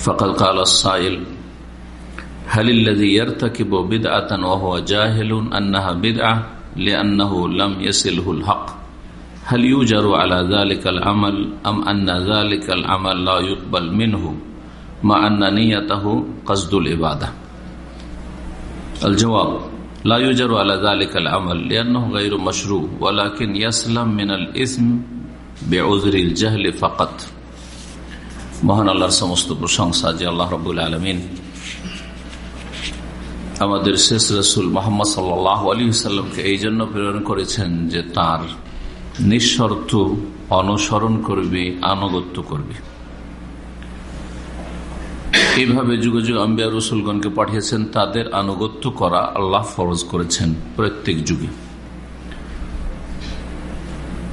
فقد قال السائل هل الذي يرتكب بدعة وهو جاهل أنها بدعة لأنه لم يسله الحق؟ هل يوجر على ذلك العمل أم أن ذلك العمل لا يقبل منه مع أن نيته قصد العبادة؟ الجواب لا يوجر على ذلك العمل لأنه غير مشروع ولكن يسلم من الإثم بعذر الجهل فقط. মহান আল্লাহর সমস্ত প্রশংসা যে আল্লাহ রবুল আলমিন আমাদের শেষ রসুল মোহাম্মদ সাল্লাহ আলী সাল্লামকে এই জন্য প্রেরণ করেছেন যে তার নিঃশর্ত অনুসরণ করবে, আনুগত্য করবে। এইভাবে যুগে যুগ আম্বিয়া রসুলগণকে পাঠিয়েছেন, তাদের আনুগত্য করা আল্লাহ ফরজ করেছেন প্রত্যেক যুগে।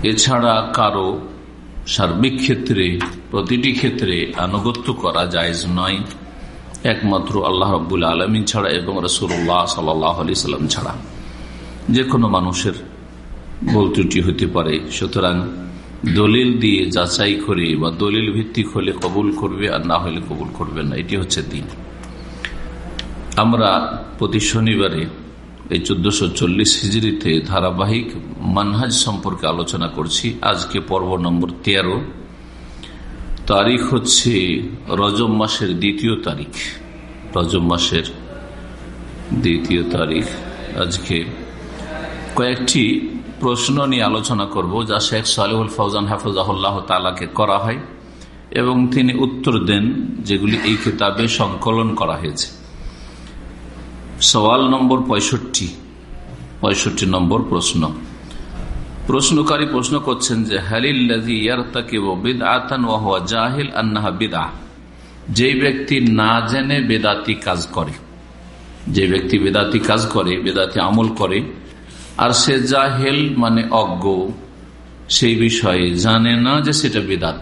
এছাড়া কারও সার্বিক ক্ষেত্রে, প্রতিটি ক্ষেত্রে আনুগত্য করা জায়জ নয়। একমাত্র আল্লাহ রব্বুল আলমিন ছাড়া এবং রসুল্লাহ সাল্লাহ আলি সাল্লাম ছাড়া। যে কোনো মানুষের ভুল ত্রুটি হতে পারে, সুতরাং দলিল দিয়ে যাচাই করে বা দলিল ভিত্তিক হলে কবুল করবে আর না হলে কবুল করবে না, এটি হচ্ছে দিন। আমরা প্রতি শনিবারে এই চোদ্দশো চল্লিশ হিজড়িতে ধারাবাহিক মানহাজ সম্পর্কে আলোচনা করছি। আজকে পর্ব নম্বর তেরো। তারিখ হচ্ছে রজব মাসের দ্বিতীয় তারিখ। রজব মাসের দ্বিতীয় তারিখ। আজকে কয়েকটি প্রশ্ন নিয়ে আলোচনা করব যা শেখ সালেহুল ফৌজান হাফজাহুল্লাহ তালাকে করা হয় এবং তিনি উত্তর দেন যেগুলি এই কিতাবে সংকলন করা হয়েছে। সওয়াল নম্বর পঁয়ষট্টি। পঁয়ষট্টি নম্বর প্রশ্ন। প্রশ্নকারী প্রশ্ন করছেন যে জাহিল যে ব্যক্তি না জেনে বেদাতি কাজ করে, যে ব্যক্তি বেদাতি কাজ করে, বেদাতি আমল করে, আর সে জাহেল মানে অজ্ঞ, সেই বিষয়ে জানে না যে সেটা বেদাত।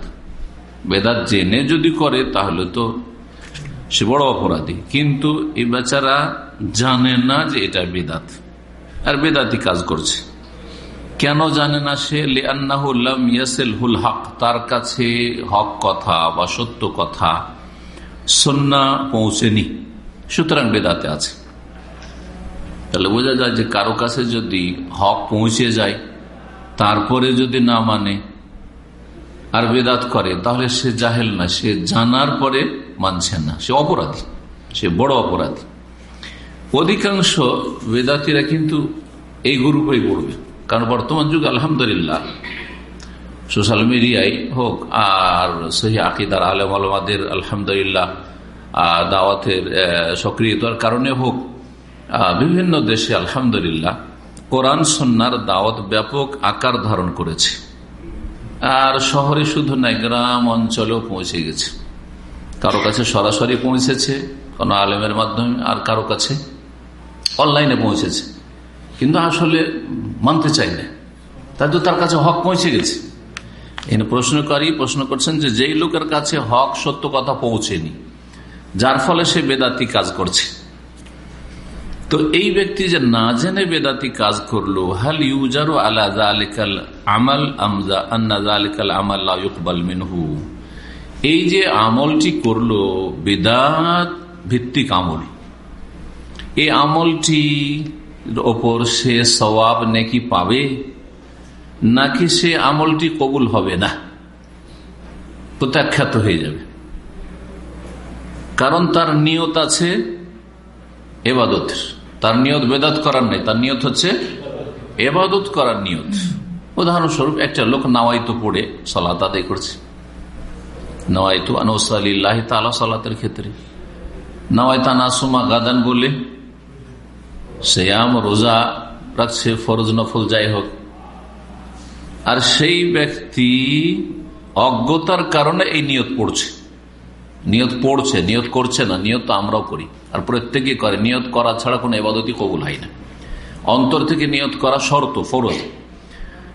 বেদাত জেনে যদি করে তাহলে তো সে বড় অপরাধী। কিন্তু এই বেচারা জানে না যে এটা বেদাত। আর বেদাতি কাজ করছে। কেন জানে না সে? হুল হক। তার কাছে হক কথা বা সত্য কথা, সন্না পৌঁছেনি। সুতরাং বেদাতে আছে। তাহলে বোঝা যায় যে কারও কাছে যদি হক পৌঁছে যায়, তারপরে যদি না মানে আর বেদাত করে, তাহলে সে জাহেল না। সে জানার পরে মানছে না। সে অপরাধী। সে বড় অপরাধী। অধিকাংশ বেদাতিরা কিন্তু এই গ্রুপেই পড়বে। কারণ বর্তমান যুগ আলহামদুলিল্লাহ, সোশ্যাল মিডিয়ায় হোক আর সহি আকিদার আলম আলমাদের আলহামদুলিল্লাহ দাওয়াতের সক্রিয়তার কারণে হোক বিভিন্ন দেশে আলহামদুলিল্লাহ কোরআন সন্ন্যার দাওয়াত ব্যাপক আকার ধারণ করেছে। আর শহরে শুধু নাই গ্রাম অঞ্চলেও পৌঁছে গেছে। কারও কাছে সরাসরি পৌঁছেছে কোন আলেমের মাধ্যমে, আর কারও কাছে অনলাইনে পৌঁছেছে। কিন্তু আসলে মানতে চাই না। তাই তো তার কাছে হক পৌঁছে গেছে। এই প্রশ্নকারী প্রশ্ন করছেন যে, যেই লোকের কাছে হক সত্য কথা পৌঁছেনি, যার ফলে সে বেদাতি কাজ করছে। তো এই ব্যক্তি যে না জেনে বেদাতি কাজ করল, হাল ইউজারু আমাল আমজা আন্না আলিকাল আমাল ইকবাল মিনহু। এই যে আমলটি করল, বেদাত ভিত্তিক আমল। এই আমলটি ওপর সে সবাব নাকি পাবে? নাকি সে আমলটি কবুল হবে না? প্রত্যাখ্যাত হয়ে যাবে। কারণ তার নিয়ত আছে এবাদতের। তার নিয়ত বেদাত করার নেই, তার নিয়ত হচ্ছে এবাদত করার নিয়ত। উদাহরণস্বরূপ, একটা লোক নাওয়াইতো পড়ে সলাত আদায় করছে। নওয়াইতু আনসালিল্লাহ তালা সলাতের ক্ষেত্রে। নওয়াইতা নাসুমা গাদান বলে শ্যাম রোজা রাখছে ফরজ, নফল, যাই হোক। আর সেই ব্যক্তি অজ্ঞতার কারণে এই নিয়ত পড়ছে। নিয়ত পড়ছে, নিয়ত করছে না, নিয়ত তো আমরাও করি। আর প্রত্যেকে করে, নিয়ত করা ছাড়া কোনো এবাদতি কবুল হয় না। অন্তর থেকে নিয়ত করা শর্ত, ফরজ।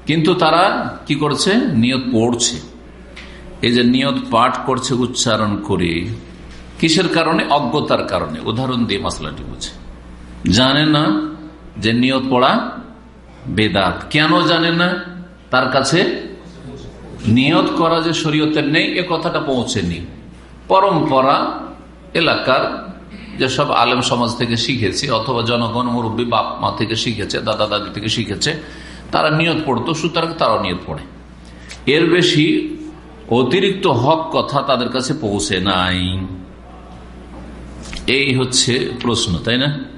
কিন্তু তারা কি করছে? নিয়ত পড়ছে। এই যে নিয়ত পাঠ করছে, উচ্চারণ করে, কিসের কারণে? অজ্ঞতার কারণে। উদাহরণ দিয়ে মশলাটি বুঝে। জানে না যে নিয়ত পড়া বেদাত? কেন জানে না? তার কাছে নিয়ত করা যে শরীয়তের নেই, এ কথাটা পৌঁছেনি। পরম্পরা, এলাকার যেসব আলেম সমাজ থেকে শিখেছে, অথবা জনগণ, মুরব্বী, বাপ মা থেকে শিখেছে, দাদা দাদি থেকে শিখেছে, তারা নিয়ত পড়তো, সুতরাং তারাও নিয়ত পড়ে। এর বেশি অতিরিক্ত হক কথা তাদের কাছে পৌঁছে নাই। এই হচ্ছে প্রশ্ন, তাই না?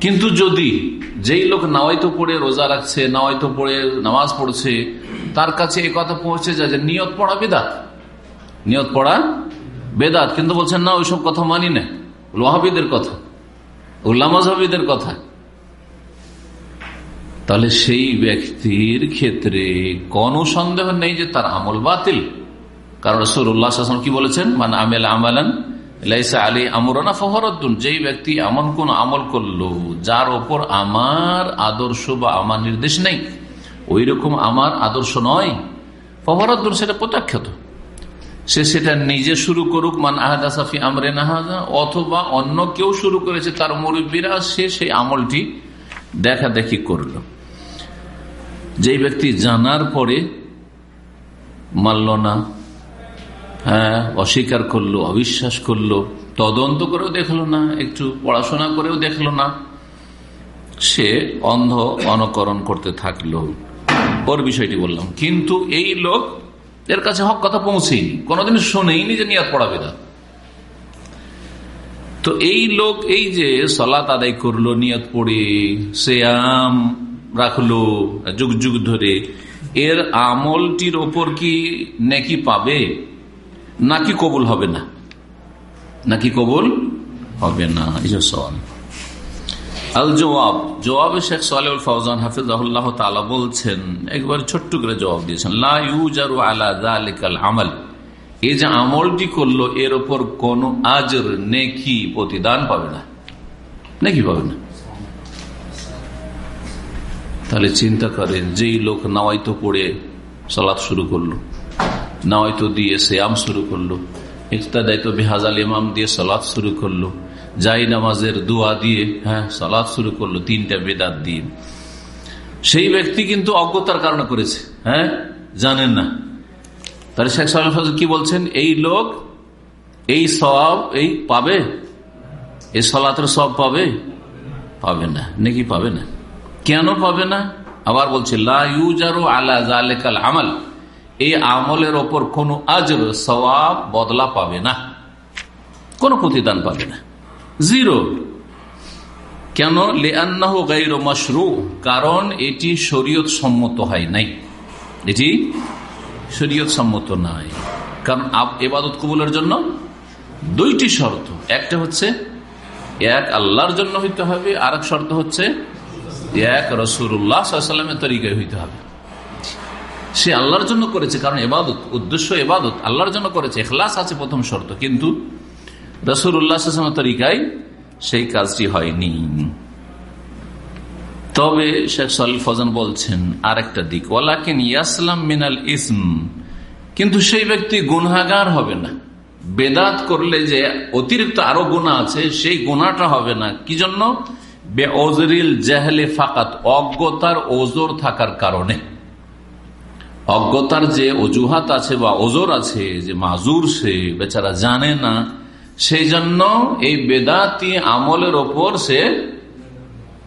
কিন্তু যদি যেই লোক নাওয়াইতো পড়ে রোজা রাখছে, নাওয়াইতো পড়ে নামাজ পড়ছে, তার কাছে এই কথা পৌঁছে যায় যে নিয়ত পড়া বেদাত। নিয়ত পড়া বেদাত। কিন্তু বলছেন, না, ওইসব কথা মানি না। লোহাবিদের কথা। উল্লামাজহাবিদের কথা। তাহলে সেই ব্যক্তির ক্ষেত্রে কোন সন্দেহ নেই যে তার আমল বাতিল। কারণ রসুল্লাহ কি বলেছেন? মানে আমেল আমালান আলী আমরানা ফহরদ্দুন, যেই ব্যক্তি এমন কোন আমল করল, যার ওপর আমার আদর্শ বা আমার নির্দেশ নেই ওই রকম আমার আদর্শ নয়, ফহরদ্দুন সেটা প্রত্যাখ্যাত। সে সেটা নিজে শুরু করুক, মান আহাদা সাফি আমরে নাহাজা অথবা অন্য কেউ শুরু করেছে, তার মুরব্বীরা সে সেই আমলটি দেখা দেখি করল। যেই ব্যক্তি জানার পরে মানল না হ্যাঁ অস্বীকার করল, অবিশ্বাস করল, তদন্ত করেও দেখল না, একটু পড়াশোনা করেও দেখল না। সে অন্ধ অনুকরণ করতে থাকল। ওর বিষয়টি বললাম। কিন্তু এই লোক এর কাছে হক কথা পৌঁছেইনি। কোনোদিন শোনেইনি যে নিয়াদ পড়াবে না। তো এই লোক এই যে সলাত আদায় করল, নিয়ত পড়ে সে আম রাখল, যুগ যুগ ধরে, এর আমলটির ওপর কি নেকি পাবে? নাকি কবুল হবে না? নাকি কবুল হবে না? এই সওয়াল। আল জবাব জবাবে শেখ সালেউল ফৌজান হাফিজাহুল্লাহ তালা বলছেন, একবার ছোট্ট করে জবাব দিয়েছেন লাউজারু আলা জালিকাল আমল। এই যে আমলটি করল, এর ওপর কোন আজর নেকি প্রতিদান পাবে না। নেকি পাবে না। তাহলে চিন্তা করেন, যেই লোক নাওয়াইতো পড়ে সলাৎ শুরু করল নাওয়াইতো দিয়ে শ্যাম শুরু করল। ইকতাদায়িত বেহাজাল ইমাম দিয়ে সলাৎ শুরু করল। যাই নামাজের দোয়া দিয়ে হ্যাঁ সলাৎ শুরু করল, তিনটা বেদাত দিয়ে। সেই ব্যক্তি কিন্তু অজ্ঞতার কারণে করেছে হ্যাঁ জানেন না। তাহলে শেখ সাল কি বলছেন? এই লোক এই সব এই পাবে? এই সলাতের সব পাবে? পাবে না। নাকি পাবে না। কেন পাবে না? আবার বলছে লাউজারো আলা জালেকাল আমাল। এই আমলের ওপর কোনো আজর সবাব বদলা পাবে না। কোনো প্রতিদান পাবে না। জিরো। কেন? লেআনাহ গাইর মশরু। কারণ এটি শরীয়ত সম্মত হয় নাই। এটি শরীয়ত সম্মত নাই। কারণ এবাদত কবুলের জন্য দুইটি শর্ত। একটা হচ্ছে, এক আল্লাহর জন্য হইতে হবে আর শর্ত হচ্ছে, এক রসুল্লাহ সাল্লামের তরিকায় হইতে হবে। সে আল্লাহর জন্য করেছে, কারণ এবাদত উদ্দেশ্য এবাদত আল্লাহর জন্য করেছে এখলাস আছে প্রথম শর্ত, কিন্তু রসুল উল্লাহ তরিকায় সেই কাজটি হয়নি। তবে শেখ সাল ফজান বলছেন আর একটা দিক ওলাকিন ইয়াসলাম মিনাল ইসম, কিন্তু সেই ব্যক্তি গুনাগার হবে না। বেদাত করলে যে অতিরিক্ত আরও গুণা আছে, সেই গুণাটা হবে না। কি জন্য বে ওজরিল জাহলে ফাকাত, অজ্ঞতার ওজোর থাকার কারণে। অজ্ঞতার যে অজুহাত আছে বা ওজোর আছে, যে মাজুর সে, বেচারা জানে না সেই জন্য এই বেদাতি আমলের ওপর সে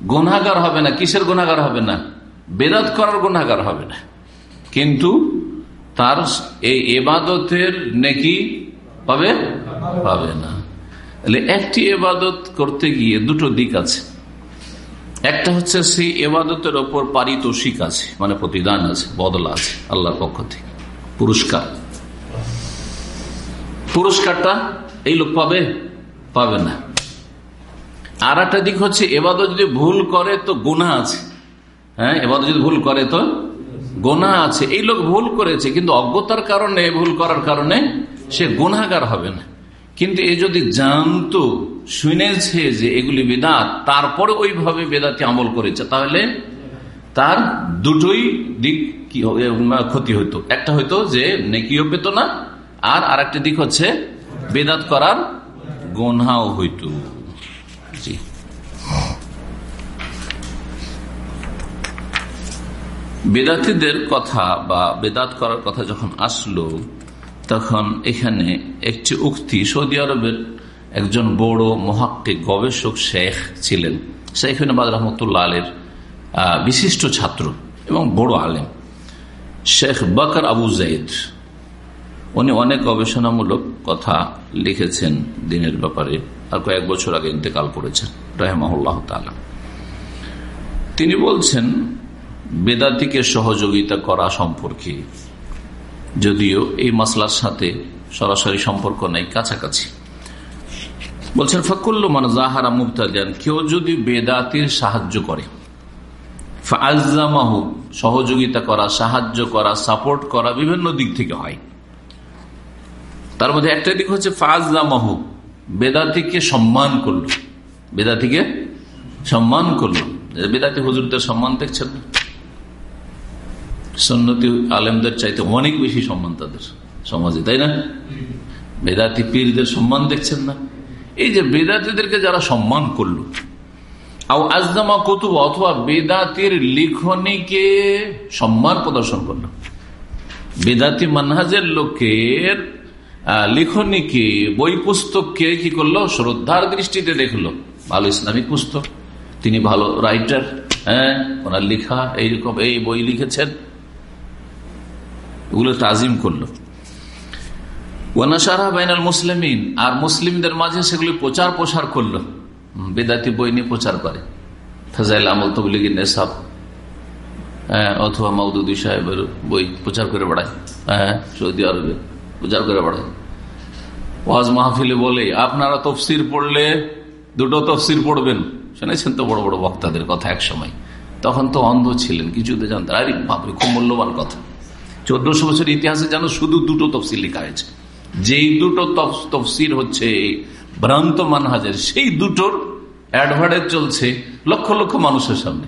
গুনাগার হবে না। কিসের গুনাগার হবে না? বেদাত করার গুনাগার হবে না। কিন্তু তার এই এবাদতের নেকি পাবে? পাবে না। একটি এবাদত করতে গিয়ে দুটো দিক আছে। একটা হচ্ছে সেই এবাদতের ওপর পারিতোষিক আছে মানে প্রতিদান আছে, বদলা আছে আল্লাহর পক্ষ থেকে। পুরস্কার। পুরস্কারটা এই লোক পাবে? পাবে না। আর একটা দিক হচ্ছে, এবাদত যদি ভুল করে তো গোনা আছে। হ্যাঁ এবাদত যদি ভুল করে তো গোনা আছে। এই লোক ভুল করেছে, কিন্তু অজ্ঞতার কারণে, ভুল করার কারণে সে গুনাগার হবে না। কিন্তু এ যদি জানতো শুনেছে যে এগুলি বেদাত, তারপরে ওইভাবে বেদাতি আমল করেছে। তাহলে তার দুটোই দিক কি ক্ষতি হইতো। একটা হইতো যে নেকিও পেত না, আর আরেকটা দিক হচ্ছে বেদাত করার গোনাও হইতো। জি। বেদাতিদের কথা বা বেদাত করার কথা যখন আসলো, তখন এখানে একটি উক্তি সৌদি আরবের একজন বড় মহাক্কিক গবেষক শেখ ছিলেন। শেখ বাদ রহমতুল্লাহ আলের বিশিষ্ট ছাত্র এবং বড় আলেম। শেখ বকর আবু জাইদ, উনি অনেক গবেষণামূলক কথা লিখেছেন দিনের ব্যাপারে। আর কয়েক বছর আগে ইন্তেকাল করেছেন, রাহমাহুল্লাহ তালা তিনি বলছেন, বেদাতিকে সহযোগিতা করা সম্পর্কে যদিও এই মাসলার সাথে সরাসরি সম্পর্ক নেই, কাছাকাছি। বলছেন, ফকুল্ল মান জাহারা মুক্তাজান কেউ যদি বেদাতির সাহায্য করে সহযোগিতা করা, সাহায্য করা, সাপোর্ট করা বিভিন্ন দিক থেকে হয়। তার মধ্যে একটা দিক হচ্ছে ফাজামাহু বেদাতিকে সম্মান করল। বেদাতিকে সম্মান করল। বেদাতি হুজুরদের সম্মান দেখছেন না? সন্নতি আলেমদের চাইতে অনেক বেশি সম্মান তাদের সমাজে, তাই না? বেদাতি পীরদের সম্মান দেখছেন না? এই যে বেদাতিদেরকে যারা সম্মান করল আজদামা কতুব অথবা বেদাতির লিখনীকে সম্মান প্রদর্শন করল। বেদাতি মানহাজের লোকের লিখনীকে, বই পুস্তককে কি করল? শ্রদ্ধার দৃষ্টিতে দেখল। ভালো ইসলামিক পুস্তক, তিনি ভালো রাইটার হ্যাঁ ওনার লিখা, এইরকম এই বই লিখেছেন। ওগুলো তাজিম করল। মুসলিমিন আর মুসলিমদের মাঝে সেগুলি প্রচার প্রসার করল। বেদাতি বই নিয়ে প্রচার করে। ফাজাইল আমল তবলিগিন নেশাব হ্যাঁ, অথবা মৌদুদি সাহেবের বই প্রচার করে বেড়ায়। হ্যাঁ সৌদি আরবে প্রচার করে বেড়ায়। ওয়াজ মাহফিলে বলে আপনারা তফসির পড়লে দুটো তফসির পড়বেন। শুনেছেন তো বড় বড় বক্তাদের কথা এক সময়। তখন তো অন্ধ ছিলেন কিছুতে জানতেন। আরে বাপরে খুব মূল্যবান কথা। চোদ্দশো বছর ইতিহাসে যেন শুধু দুটো তফসিল লেখা হয়েছে। যেই দুটো তফসির হচ্ছে, ভ্রান্ত মানহাজের, সেই দুটোর অ্যাডভার্টাইজ চলছে লক্ষ লক্ষ মানুষের সামনে।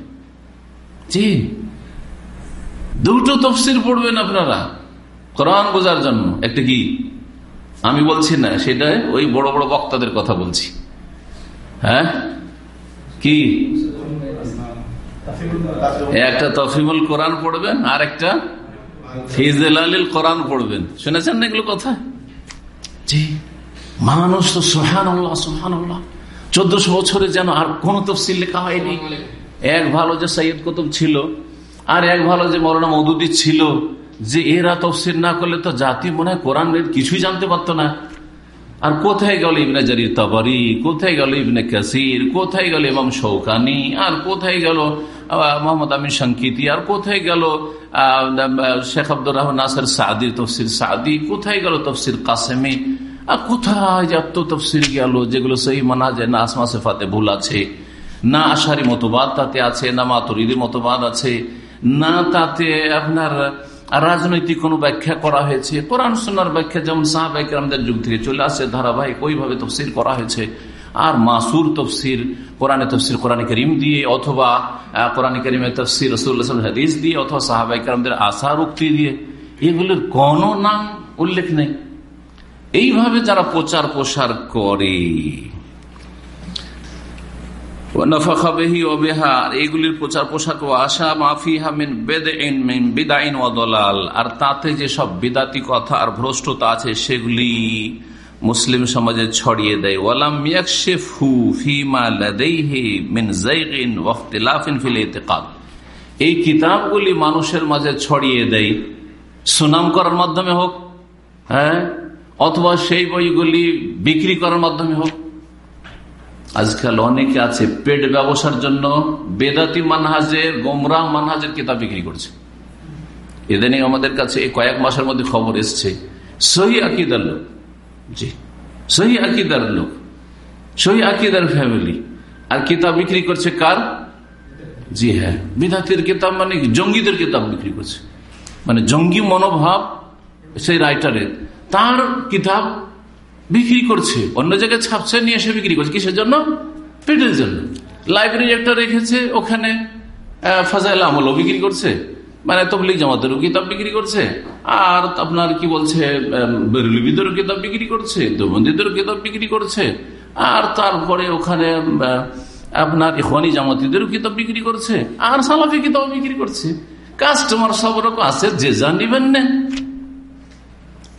জি। দুটো তফসির পড়বেন আপনারা। কোরআন বোঝার জন্য। একটা কি? আমি বলছি না, সেটা ওই বড় বড় বক্তাদের কথা বলছি। হ্যাঁ? কি? একটা তফিমুল কোরআন পড়বেন আর একটা ফিজেল আলীল কোরআন পড়বেন। শুনেছেন না এগুলো কথা? মানুষ তো সোহান সোহান চোদ্দশো বছরে যেন আর কোন তফসিল লেখা হয়নি। এক ভালো যে সৈয়দ কুতুব ছিল, আর এক ভালো যে মৌলানা মৌদুদি ছিল, যে এরা তফসিল না করলে তো জাতি মনে হয় কোরআন কিছুই জানতে পারতো না। আর কোথায় গেল ইবনে জারির তাবারি? কোথায় গেল ইবনে কাসির? কোথায় গেল ইমাম শৌকানি আর কোথায় গেল মোহাম্মদ আমিন সংকিতি? আর কোথায় গেল শেখ আব্দুর রহমান নাসের সাদি, তফসির সাদি। কোথায় গেল তফসির কাসেমি? আর কোথায় যত তফসির গেল? যেগুলো সেই মানা যায় না আসমা সেফাতে ভুল আছে, না আশারি মতবাদ তাতে আছে, না মাতুরিদের মতবাদ আছে, না তাতে আপনার রাজনৈতিক কোনো ব্যাখ্যা করা হয়েছে। কোরআন সোনার ব্যাখ্যা যেমন সাহাবাইকরামদের যুগ থেকে চলে আসছে ধারাবাহিক ওইভাবে তফসির করা হয়েছে। আর মাসুর তফসির, কোরআনে তফসির, কোরআন করিম দিয়ে অথবা কোরআন করিমের তফসির রসুল্লাহ হাদিস দিয়ে অথবা সাহাবাইকরামদের আশার উক্তি দিয়ে, এগুলোর কোন নাম উল্লেখ নেই। এইভাবে যারা প্রচার প্রসার করে এইগুলির প্রচার পোশাক মিন বেদাইন ওয়াদলাল আর তাতে যে সব বিদাতি কথা আর ভ্রষ্টতা আছে সেগুলি মুসলিম সমাজে ছড়িয়ে দেয়। ওয়ালাম এই কিতাবগুলি মানুষের মাঝে ছড়িয়ে দেয়। সুনাম করার মাধ্যমে হোক হ্যাঁ অথবা সেই বইগুলি বিক্রি করার মাধ্যমে হোক। আজকাল অনেকে আছে পেট ব্যবসার জন্য বেদাতি মানহাজের গোমরাহ মানহাজের কিতাব বিক্রি করছে। এদিনই আমাদের কাছে কয়েক মাসের মধ্যে খবর এসছে। সহি আকিদার লোক। জি। সহি আকিদার লোক। সহি আকিদার ফ্যামিলি আর কিতাব বিক্রি করছে কার? জি হ্যাঁ। বিধাতির কিতাব মানে জঙ্গিদের কিতাব বিক্রি করছে। মানে জঙ্গি মনোভাব সেই রাইটারের তার কিতাব বিক্রি করছে। অন্য জায়গায় ছাপছে, নিয়ে এসে বিক্রি করছে। কিসের জন্য? পেটের জন্য। লাইব্রেরি একটা রেখেছে, ওখানে ফাজাইল আমলও বিক্রি করছে। মানে তবলিক জামাতেরও কিতাব বিক্রি করছে। আর আপনার কি বলছে বেরুলিবিদেরও কিতাব বিক্রি করছে দেবন্দীদেরও কিতাব বিক্রি করছে। আর তারপরে ওখানে আপনার ইখওয়ানি জামাতিদেরও কিতাব বিক্রি করছে। আর সালাফি কিতাব বিক্রি করছে। কাস্টমার সব রকম আছে, যে যা নিবেন না।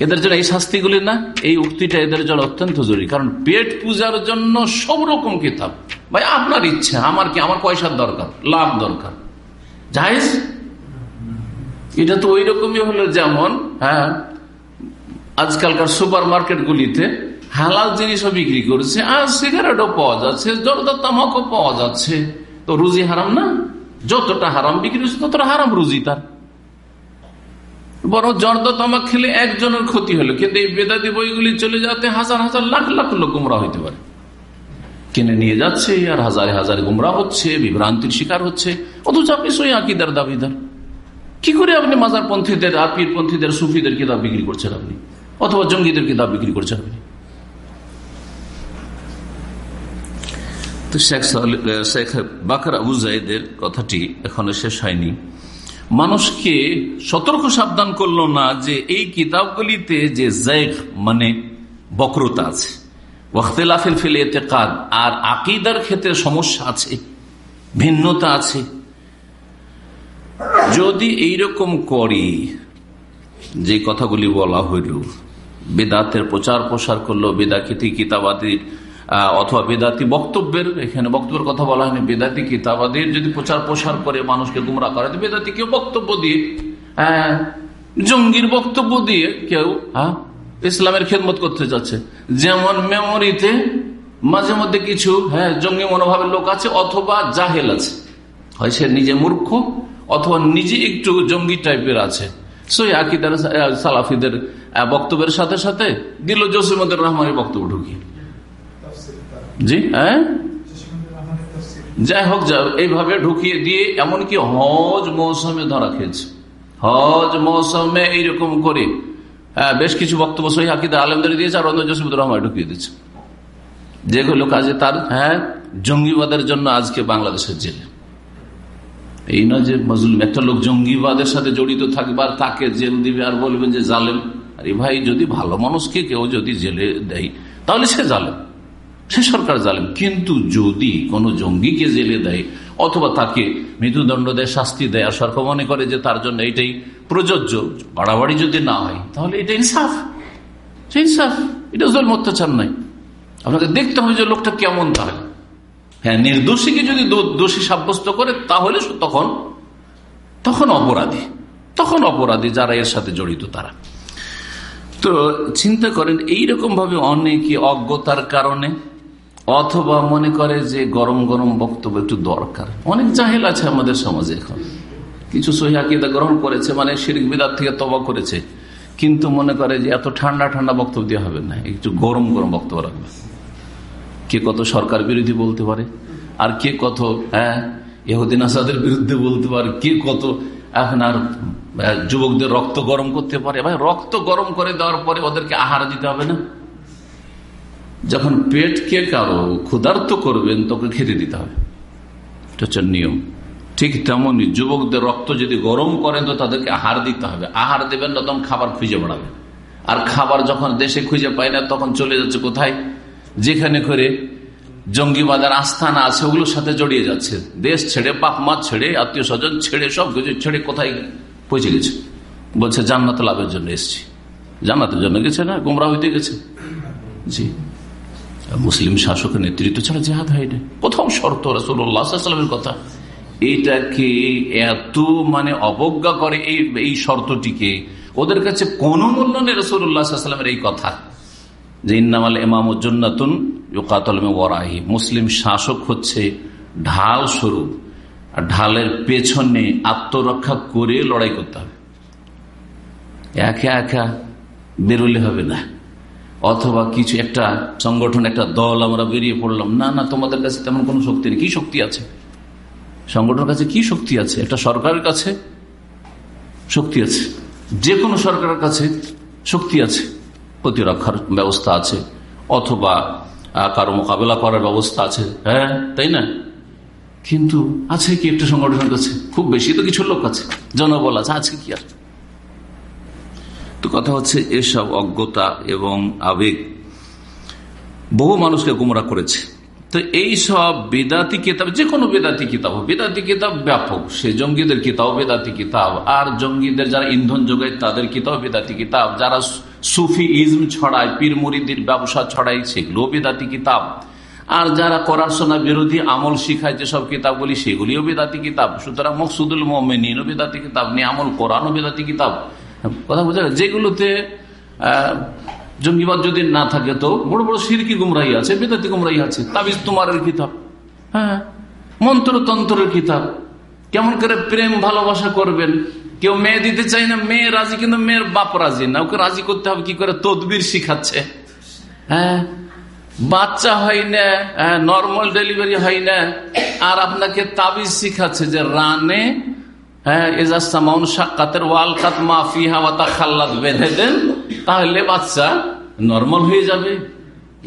এদের জন্য এই শাস্তিগুলি না, এই উক্তিটা এদের জন্য অত্যন্ত জরুরি। কারণ পেট পূজার জন্য সব রকম কিতাব। ভাই, আপনার ইচ্ছা, আমার কি, আমার পয়সার দরকার, লাভ দরকার। জাহেজ এটা তো ওই রকমই হলো যেমন হ্যাঁ আজকালকার সুপার মার্কেট গুলিতে হালাল জিনিসও বিক্রি করছে, আর সিগারেটও পাওয়া যাচ্ছে, জর্দা তামাকও পাওয়া যাচ্ছে। তো রুজি হারাম না? যতটা হারাম বিক্রি হচ্ছে, ততটা হারাম রুজি তার। বরং জর্দ তামাক খেলে একজনের ক্ষতি হলো, কিন্তু এই বেদাতি বইগুলি চলে যাতে হাজার হাজার লাখ লাখ লোক গুমরা হইতে পারে। কিনে নিয়ে যাচ্ছে, আর হাজারে হাজারে গুমরা হচ্ছে, বিভ্রান্তির শিকার হচ্ছে, অথচ আপনি সই আকিদার দাবিদার। কি করে আপনি মাজার পন্থীদের আপির পন্থীদের সুফিদের কিতাব বিক্রি করছেন আপনি? অথবা জঙ্গিদের কিতাব বিক্রি করছেন আপনি? তো শেখ শেখ বাকর আবু জাইদের কথাটি এখনও শেষ হয়নি। মানুষকে সতর্ক সাবধান করল না যে এই কিতাবগুলিতে যে জেখ মানে বক্রতা আছে। ওয়াখতেলাফের ফেলে এতে কাদ আর আকিদার ক্ষেত্রে সমস্যা আছে, ভিন্নতা আছে। যদি এইরকম করি, যে কথাগুলি বলা হইল, বেদাতের প্রচার প্রসার করল বেদাকিতি কিতাবাদির অথবা বেদাতি বক্তব্যের, এখানে বক্তব্যের কথা বলা হয়নি, বেদাতি কিতাবাদির যদি প্রচার প্রসার করে মানুষকে গুমরা করে বেদাতি কেউ বক্তব্য দিয়ে জঙ্গির বক্তব্য দিয়ে কেউ হ্যাঁ ইসলামের খেদমত করতে যাচ্ছে। যেমন মেমোরিতে মাঝে মধ্যে কিছু হ্যাঁ জঙ্গি মনোভাবের লোক আছে, অথবা জাহেল আছে। হয় সে নিজে মূর্খ অথবা নিজে একটু জঙ্গি টাইপের আছে। সই আকিদার সালাফিদের বক্তব্যের সাথে সাথে দিল জসিমুদ্দিন রহমানের বক্তব্য ঢুকিয়ে জি হ্যাঁ? যাই হোক, যা, এইভাবে ঢুকিয়ে দিয়ে এমনকি হজ মৌসুমে ধরা খেয়েছে। হজ মৌসুমে এইরকম করে বেশ কিছু বক্তব্য সহি আকিদা আলমদের দিয়েছে আর অন্য জসিমুদ্দিন রহমান ঢুকিয়ে দিচ্ছে যেগুলো কাজে তার হ্যাঁ জঙ্গিবাদের জন্য আজকে বাংলাদেশের জেলে। এই নয় যে মজলুম, একটা লোক জঙ্গিবাদের সাথে জড়িত থাকবে আর তাকে জেল দিবে আর বলবেন যে জালেম। আরে ভাই, যদি ভালো মানুষকে কেউ যদি জেলে দেয়, তাহলে সে জালেম। সে সরকার জালেম। কিন্তু যদি কোনো জঙ্গিকে জেলে দেয়, অথবা তাকে মৃত্যুদণ্ড দেয় শাস্তি দেয়, আর সরকার মনে করে যে তার জন্য এটাই প্রযোজ্য, বাড়াবাড়ি যদি না হয়, তাহলে এটা ইনসাফ। ইনসাফ। এটা জল অত্যাচার নাই আপনাকে দেখতে হবে যে লোকটা কেমন তাহলে। হ্যাঁ নির্দোষীকে যদি দোষী সাব্যস্ত করে, তাহলে তখন তখন অপরাধী তখন অপরাধী যারা এর সাথে জড়িত তারা। তো চিন্তা করেন এইরকম ভাবে অনেকে অজ্ঞতার কারণে, অথবা মনে করে যে গরম গরম বক্তব্য একটু দরকার। অনেক জাহেল আছে আমাদের সমাজে এখন। কিছু সহিদা গ্রহণ করেছে মানে শিরিক বিদার থেকে তবা করেছে। কিন্তু মনে করে যে এত ঠান্ডা ঠান্ডা বক্তব্য দেওয়া হবে না, একটু গরম গরম বক্তব্য রাখবে। কে কত সরকার বিরোধী বলতে পারে? আর কে কত হ্যাঁ ইহুদিন আসাদের বিরুদ্ধে বলতে পারে? কে কত আপনার যুবকদের রক্ত গরম করতে পারে? ভাই, রক্ত গরম করে দেওয়ার পরে ওদেরকে আহার দিতে হবে না? যখন পেটকে কারও ক্ষুধার্ত করবেন, তোকে খেতে দিতে হবে। নিয়ম। ঠিক তেমনই যুবকদের রক্ত যদি গরম করেন, তো তাদেরকে আহার দিতে হবে। আহার দেবেন না, তখন খাবার খুঁজে বেড়াবে। আর খাবার যখন দেশে খুঁজে পায় না, তখন চলে যাচ্ছে কোথায়? যেখানে করে জঙ্গিবাদের আস্থানা আছে, ওগুলোর সাথে জড়িয়ে যাচ্ছে। দেশ ছেড়ে পাপ মাছ ছেড়ে আত্মীয় স্বজন ছেড়ে, সব কিছু ছেড়ে কোথায় পৌঁছে গেছে? বলছে, জান্নাত লাভের জন্য এসছি। জান্নাতের জন্য গেছে না? গুমরা হইতে গেছে। জি। মুসলিম শাসকের নেতৃত্ব ছাড়া জেহাদ হয়নি প্রথম শর্ত রসুল্লাহামের কথা। এইটাকে এত মানে অবজ্ঞা করে এই এই শর্তটিকে। ওদের কাছে কোন মূল্য নেই রসুল্লাহামের এই কথা। যে ইন্নামাল এমাম জন্নাতুন ওরাহি মুসলিম শাসক হচ্ছে ঢাল স্বরূপ। আর ঢালের পেছনে আত্মরক্ষা করে লড়াই করতে হবে। একা একা বেরোলে হবে না। অথবা কিছু একটা সংগঠন, একটা দল আমরা বেরিয়ে পড়লাম, না না, তোমাদের কাছে তেমন কোনো শক্তি নেই, কি শক্তি আছে? সংগঠনের কাছে কি শক্তি আছে? একটা সরকারের কাছে শক্তি আছে। যে কোনো সরকারের কাছে শক্তি আছে। প্রতিরক্ষার ব্যবস্থা আছে, অথবা কারও মোকাবেলা করার ব্যবস্থা আছে। হ্যাঁ তাই না? কিন্তু আছে কি একটা সংগঠনের কাছে খুব বেশি তো কিছু লোক আছে, জনবল আছে আছে কি আর? তো কথা হচ্ছে এসব অজ্ঞতা এবং আবেগ বহু মানুষকে গুমরা করেছে। তো এই সব বেদাতি কিতাব, যে কোনো বেদাতি কিতাব বেদাতি কিতাব ব্যাপক। সে জঙ্গিদের কিতাব বেদাতি কিতাব, আর জঙ্গিদের যারা ইন্ধন যোগায় তাদের কিতাব বেদাতি কিতাব, যারা সুফি ইজম ছড়ায়, পীর মুরিদির ব্যবসা ছড়ায় সেগুলো বেদাতি কিতাব। আর যারা করারসোনা বিরোধী আমল শিখায়, যেসব কিতাবগুলি, সেগুলিও বেদাতি কিতাব। সুতরাং মকসুদুল মোমেনিনও বেদাতি কিতাব নিয়ে আমল কোরআনও বেদাতি কিতাব। কথা বোঝা যেগুলোতে জঙ্গিবাদ যদি না থাকে, তো বড় বড় সিরকি গুমরাই আছে, বেদাতি গুমরাই আছে। তাবিজ তোমারের কিতাব। হ্যাঁ মন্ত্রতন্ত্রের কিতাব। কেমন করে প্রেম ভালোবাসা করবেন? কেউ মেয়ে দিতে চাই না, মেয়ে রাজি কিন্তু মেয়ের বাপ রাজি না। ওকে রাজি করতে হবে কি করে? তদবির শিখাচ্ছে। হ্যাঁ? বাচ্চা হয় না নর্মাল ডেলিভারি হয় না। আর আপনাকে তাবিজ শিখাচ্ছে যে রানে হ্যাঁ এজাস্তামাউন সাক্ষাতের ওয়াল কাত মাফি হাওয়াতা খাল্লাদ বেঁধে দেন, তাহলে বাচ্চা নর্মাল হয়ে যাবে।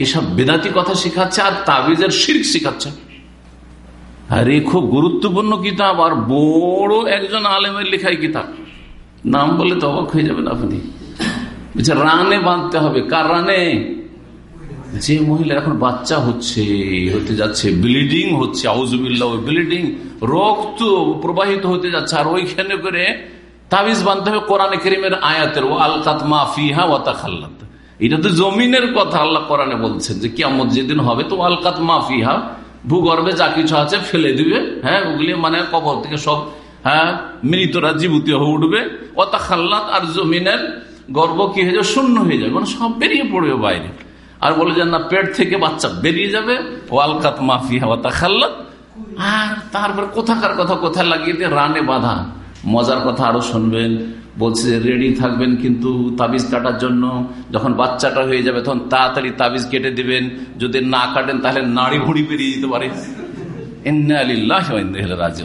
এসব বেদাতি কথা শিখাচ্ছে আর তাবিজের শির্ক শিখাচ্ছে। আরে খুব গুরুত্বপূর্ণ কিতাব, আর বড় একজন আলেমের লেখাই কিতাব। নাম বলে তো অবাক হয়ে যাবেন আপনি। রানে বাঁধতে হবে। কার রানে? যে মহিলা এখন বাচ্চা হচ্ছে, হতে যাচ্ছে ব্লিডিং হচ্ছে আউজবিল্লাহ ব্লিডিং রক্ত প্রবাহিত হতে যাচ্ছে। আর ওইখানে করে তাবিজ বাঁধতে হবে কোরআনে করিমের আয়াতের ও আলকাত মাফিহা ওয়াতা খাল্লাত এটা তো জমিনের কথা আল্লাহ কোরআনে বলছেন যে কেমন যেদিন হবে তো আলকাত মাফিহা ভূগর্ভে যা কিছু আছে ফেলে দিবে হ্যাঁ ওগুলি মানে কবর থেকে সব হ্যাঁ মৃতরা জীবিত হয়ে উঠবে। ওতা খাল্লাত আর জমিনের গর্ব কি হয়ে যাবে? শূন্য হয়ে যাবে মানে সব বেরিয়ে পড়বে বাইরে। আর বলে যে না, পেট থেকে বাচ্চা বেরিয়ে যাবে। ওয়ালকাত মাফি হওয়া খাল্লাত আর তারপর কোথাকার কথা কোথায় লাগিয়ে দিয়ে রানে বাঁধা? মজার কথা আরও শুনবেন। বলছে রেডি থাকবেন কিন্তু তাবিজ কাটার জন্য। যখন বাচ্চাটা হয়ে যাবে, তখন তাড়াতাড়ি তাবিজ কেটে দিবেন। যদি না কাটেন, তাহলে নাড়ি ভুড়ি বেরিয়ে যেতে পারে। রাজ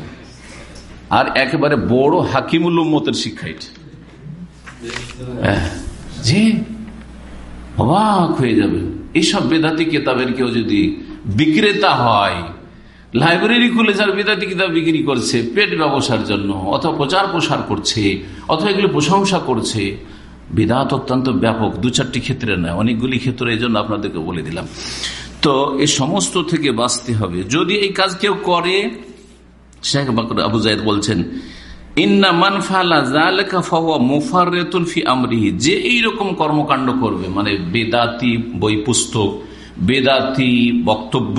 আর একেবারে বড় হাকিমুল উম্মতের শিক্ষা এটা। জি। অবাক হয়ে যাবে। এইসব বেদাতি কিতাবের কেউ যদি বিক্রেতা হয় লাইব্রেরি খুলে যার বেদাতি কিতাব বিক্রি করছে, পেট ব্যবসার জন্য, অথবা প্রচার প্রসার করছে, অথবা এগুলি প্রশংসা করছে, বেদাত অত্যন্ত ব্যাপক, দু চারটি ক্ষেত্রে নয়, অনেকগুলি ক্ষেত্রে এই জন্য আপনাদেরকে বলে দিলাম। তো এই সমস্ত থেকে বাঁচতে হবে। যদি এই কাজ কেউ করে, শেখ আবু জায়দ বলছেন, ইন্না যে এইরকম কর্মকাণ্ড করবে মানে বেদাতি বই পুস্তক, বেদাতি বক্তব্য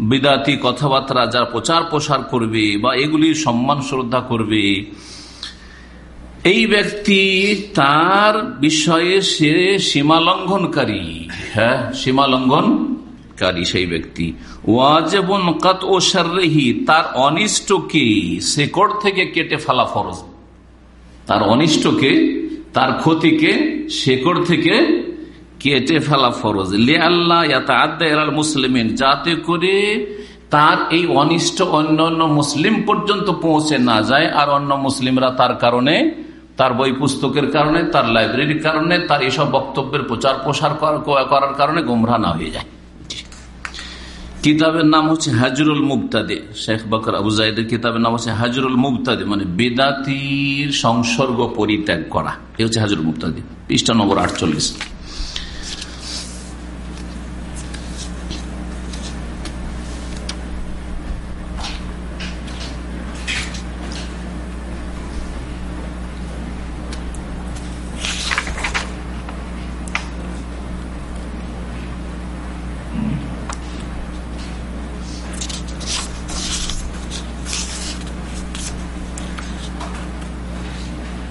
বেদাতি কথাবার্তা, যার প্রচার প্রসার করবে বা এগুলি সম্মান শ্রদ্ধা করবে, এই ব্যক্তি তার বিষয়ে সে সীমা লঙ্ঘনকারী। হ্যাঁ সীমা লঙ্ঘনকারী সেই ব্যক্তি। ওয়াজেবন কাত ও সার্রেহি তার অনিষ্টকে শেকড় থেকে কেটে ফেলা ফরজ। তার অনিষ্টকে, তার ক্ষতিকে শেকড় থেকে কেটে ফেলা ফরজ। লে আল্লাহ মুসলিমিন, যাতে করে তার এই অনিষ্ট অন্য অন্য মুসলিম পর্যন্ত পৌঁছে না যায় আর অন্য মুসলিমরা তার কারণে, তার বই পুস্তকের কারণে, তার লাইব্রেরির কারণে, তার এসব বক্তব্যের প্রচার প্রসার করার কারণে গোমরা না হয়ে যায়। কিতাবের নাম হচ্ছে হাজরুল মুবতাদে। শেখ বকর আবু কিতাবের নাম হচ্ছে হাজরুল মুবতাদে মানে বেদাতির সংসর্গ পরিত্যাগ করা। এ হচ্ছে হাজরুল মুবতাদি, পৃষ্ঠা নম্বর আটচল্লিশ।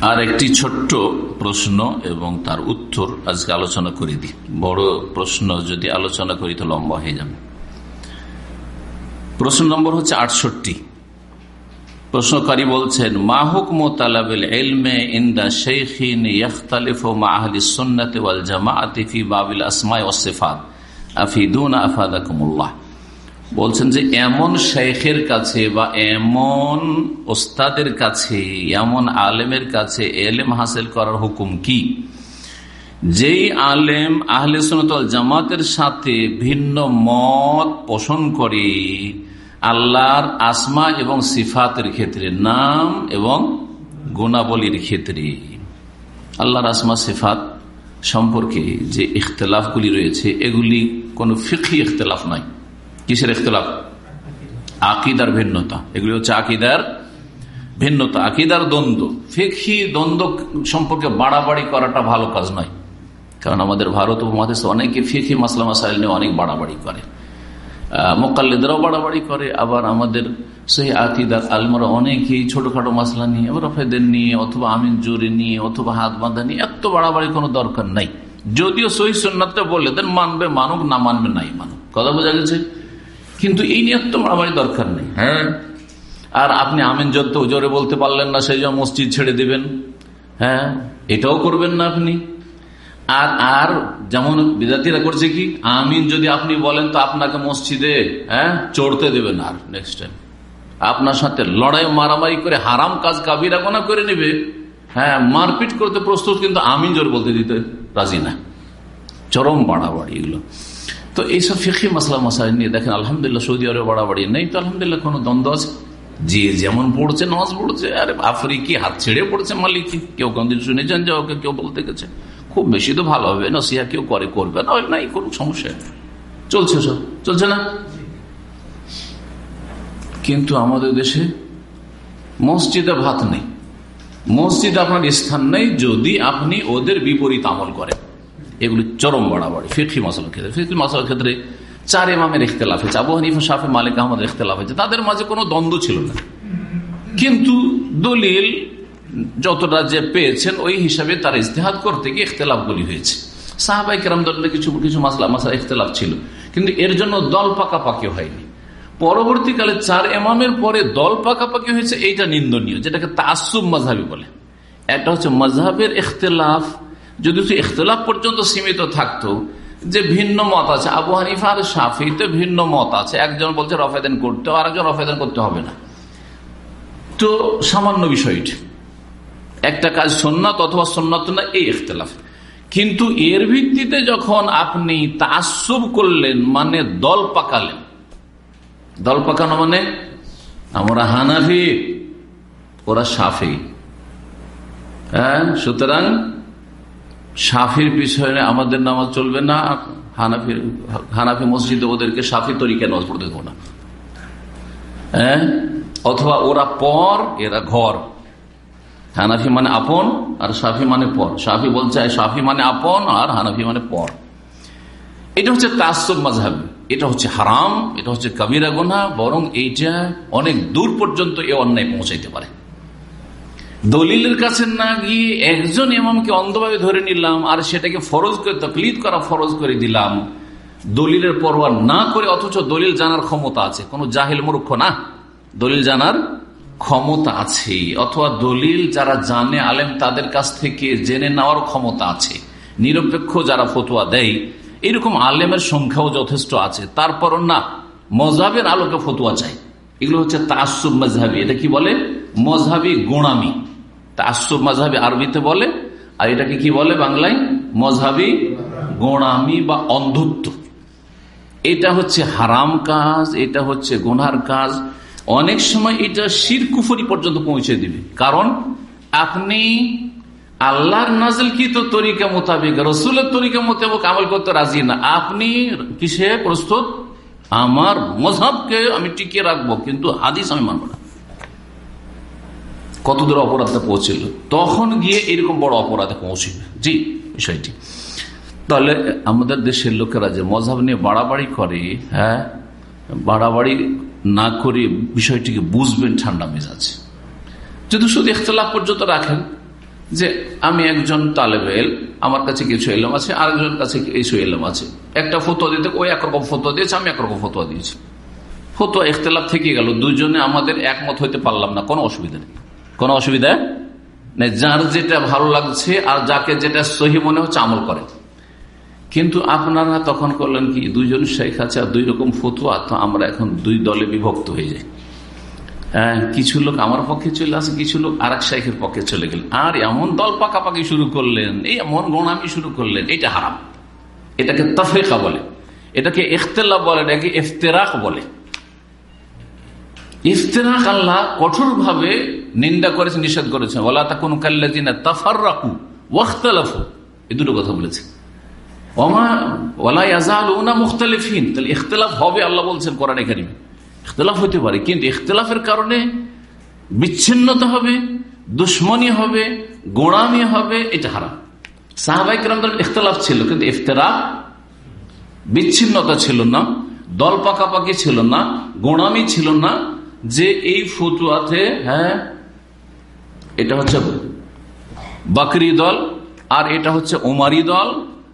আর একটি ছোট্ট প্রশ্ন এবং তার উত্তর আজকে আলোচনা করে দিই। বড় প্রশ্ন যদি আলোচনা করি তো লম্বা হয়ে যাবে। প্রশ্ন নম্বর হচ্ছে আটষট্টি। প্রশ্নকারী বলছেন, মা আহলি সুন্নাতে ওয়াল বাবিল আসমাই বলছেন যে, এমন শেখের কাছে বা এমন ওস্তাদের কাছে, এমন আলেমের কাছে এলেম হাসিল করার হুকুম কি? যেই আলেম আহলে জামাতের সাথে ভিন্ন মত পোষণ করে, আল্লাহর আসমা এবং সিফাতের ক্ষেত্রে, নাম এবং গুণাবলীর ক্ষেত্রে, আল্লাহর আসমা, সিফাত সম্পর্কে যে ইখতলাফগুলি রয়েছে, এগুলি কোনো ফিকি ইখতলাফ নয়। কিসের ইখতলাফ? আকিদার ভিন্নতা। এগুলি হচ্ছে আকিদার ভিন্নতা। আকিদার দ্বন্দ্ব। ফিকি দ্বন্দ্ব সম্পর্কে বাড়াবাড়ি করাটা ভালো কাজ নয়। কারণ আমাদের ভারত উপমহাদেশে অনেকে ফিকি মাসলা মাসাইল নিয়ে অনেক বাড়াবাড়ি করে। মোকাল্লেদেরাও বাড়াবাড়ি করে। আবার আমাদের সেই আকিদার আলমারা অনেকেই ছোটখাটো মাসলা নিয়ে আবার রফেদের নিয়ে, অথবা আমিন জোরে নিয়ে, অথবা হাত বাঁধা নিয়ে এত বাড়াবাড়ি কোনো দরকার নাই। যদিও সহি সন্ন্যতটা বললে দেন, মানবে, মানুক, না মানবে, নাই মানুক। কথা বোঝা গেছে? কিন্তু এই নিয়ে তো বাড়াবাড়ি দরকার নেই। হ্যাঁ। আর আপনি আমিন যত জোরে বলতে পারলেন না সেই জন্য মসজিদ ছেড়ে দিবেন। হ্যাঁ এটাও করবেন না আপনি। আর আর যেমন বিদ্যার্থীরা করছে কি আমিন যদি আপনি বলেন তো আপনাকে মসজিদে হ্যাঁ চড়তে দেবেন আর নেক্সট টাইম আপনার সাথে লড়াই মারামারি করে হারাম কাজ কাবিরা গোনা করে নেবে। হ্যাঁ মারপিট করতে প্রস্তুত কিন্তু আমিন জোর বলতে দিতে রাজি না। চরম বাড়াবাড়ি এগুলো। তো এইসব ফিখি মশলা মশাই নিয়ে দেখেন, আলহামদুলিল্লাহ সৌদি আরবে বাড়াবাড়ি নেই, তো আলহামদুলিল্লাহ কোনো দ্বন্দ্ব আছে? যে যেমন পড়ছে নজ পড়ছে, আরে আফ্রিকি হাত ছেড়ে পড়ছে মালিকি, কেউ কোনদিন শুনেছেন যে ওকে কেউ বলতে গেছে। খুব বেশি তো ভালো হবে না সিয়া কেউ করে, করবে না নাই কোনো সমস্যা চলছে সব, চলছে না? কিন্তু আমাদের দেশে মসজিদে ভাত নেই। মসজিদ আপনার স্থান নেই যদি আপনি ওদের বিপরীত আমল করেন। এগুলি চরম বাড়াবাড়ি ফিরকি মশলার ক্ষেত্রে। ফিরকি মশলার ক্ষেত্রে চার এমামের ইখতলাফ হয়েছে। আবু হানিফা, শাফে, মালিক আহমদ ইখতলাফ হয়েছে। তাদের মাঝে কোনো দ্বন্দ্ব ছিল না। কিন্তু দলিল যতটা যে পেয়েছেন, ওই হিসাবে তার ইস্তেহাদ করতে গিয়ে ইখতলাফগুলি হয়েছে। সাহাবাই কেরাম দলের কিছু কিছু মাসলা মাসা ইখতলাফ ছিল। কিন্তু এর জন্য দল পাকাপাকি হয়নি। পরবর্তীকালে চার এমামের পরে দল পাকাপাকি হয়েছে, এইটা নিন্দনীয়, যেটাকে তাসুব মজাবি বলে। একটা হচ্ছে মজাহের ইখতলাফ যদি ইখতলাফ পর্যন্ত সীমিত থাকতো, যে ভিন্ন মত আছে, আবু হানিফা আর সাফিতে ভিন্ন মত আছে। একজন বলছে, রফেদান করতে আরেকজন রফেদান করতে হবে না। তো সামান্য বিষয়টি। একটা কাজ সন্ন্যত অথবা সন্ন্যত না, এই ইখতলাফ। কিন্তু এর ভিত্তিতে যখন আপনি তাসুব করলেন মানে দল পাকালেন। দল পাকানো মানে আমরা হানাফি, ওরা সাফি হ্যাঁ সুতরাং সাফির পিছনে আমাদের নামাজ চলবে না হানাফির হানাফি মসজিদে ওদেরকে সাফি তরিকে নামাজ পড়তে দেবো না। হ্যাঁ? অথবা ওরা পর, এরা ঘর। হানাফি মানে আপন, আর সাফি মানে পর। সাফি বলছে সাফি মানে আপন, আর হানাফি মানে পর। এটা হচ্ছে তাসব মাঝহাবি এটা হচ্ছে হারাম, এটা হচ্ছে কবিরা গোনা বরং এইটা অনেক দূর পর্যন্ত এ অন্যায় পৌঁছাইতে পারে। দলিলের কাছে না গিয়ে একজন এমামকে অন্ধভাবে ধরে নিলাম আর সেটাকে ফরজ করে তকলিদ করা ফরজ করে দিলাম, দলিলের পরোয়া না করে অথচ দলিল জানার ক্ষমতা আছে। কোনো জাহিল মূর্খ না। দলিল জানার ক্ষমতা আছে, অথবা দলিল যারা জানে, আলেম তাদের কাছ থেকে জেনে নেওয়ার ক্ষমতা আছে। নিরপেক্ষ যারা ফতুয়া দেয়, এরকম আলেমের সংখ্যাও যথেষ্ট আছে। তারপর না মজাবের আলোকে ফতুয়া চাই। এগুলো হচ্ছে তাসুব মজহাবি এটা কি বলে? মজহাবি গোড়ামি তাসুব মজহাবি আরবিতে বলে, আর এটাকে কি বলে বাংলায়? মজহাবি গোড়ামি বা অন্ধত্ব। এটা হচ্ছে হারাম কাজ, এটা হচ্ছে গোনার কাজ। অনেক সময় এটা শির কুফরি পর্যন্ত পৌঁছে দিবে। কারণ আপনি আল্লাহর নাজল কি তো তরিকা মোতাবেক, রসুলের তরিকা মোতাবেক আমল করতে রাজি না। আপনি কিসে প্রস্তুত? আমার মজাবকে আমি টিকিয়ে রাখব, কিন্তু হাদিস আমি মানব না। কত দূর অপরাধটা পৌঁছিল? তখন গিয়ে এরকম বড় অপরাধে পৌঁছবে। জি, বিষয়টি। তাহলে আমাদের দেশের লোকেরা যে মজাব নিয়ে বাড়াবাড়ি করে হ্যাঁ বাড়াবাড়ি না করে বিষয়টিকে বুঝবেন ঠান্ডা মেজাজ। যদি শুধু ইখতলাফ পর্যন্ত রাখেন, যে আমি একজন তালেবেল আমার কাছে কিছু এলাম আছে, আরেকজনের কাছে কিছু এলাম আছে। একটা ফতোয়া দিতে ওই একরকম ফতোয়া দিয়েছে, আমি একরকম ফতোয়া দিয়েছি। ফতোয়া ইখতলাফ থেকে গেল দুজনে আমাদের একমত হইতে পারলাম না, কোনো অসুবিধা নেই। কোনো অসুবিধা? নেই যার যেটা ভালো লাগছে আর যাকে যেটা সহি মনে হচ্ছে আমল করে। কিন্তু আপনারা তখন করলেন কি, দুইজন শেখ আছে আর দুই রকম ফতুয়া, তো আমরা এখন দুই দলে বিভক্ত হয়ে যাই। হ্যাঁ কিছু লোক আমার পক্ষে চলে আসে, কিছু লোক আর এক শাইখের পক্ষে চলে গেলেন আর এমন দল পাকাপাকি শুরু করলেন, এই এমন গোনামি শুরু করলেন এটা হারাম। এটাকে তফেকা বলে, এটাকে ইখতলা বলে, এটাকে ইফতেরাক বলে। ইফতেরাক আল্লাহ কঠোর ভাবে নিন্দা করেছে, নিষেধ করেছেন ওলা তা কোন কাল্লাজিনা তাফার রাখু ওয়াখতালাফু। এই দুটো কথা বলেছে। ইখতলাফ হবে, আল্লাহ বলছেন হতে পারে, কিন্তু কারণে বিচ্ছিন্নতা হবে হবে হবে, এটা ছিল, কিন্তু বিচ্ছিন্নতা ছিল না, দল পাকাপাকি ছিল না, গোড়ামি ছিল না, যে এই ফতুয়াতে হ্যাঁ এটা হচ্ছে বাকরি দল, আর এটা হচ্ছে ওমারি দল,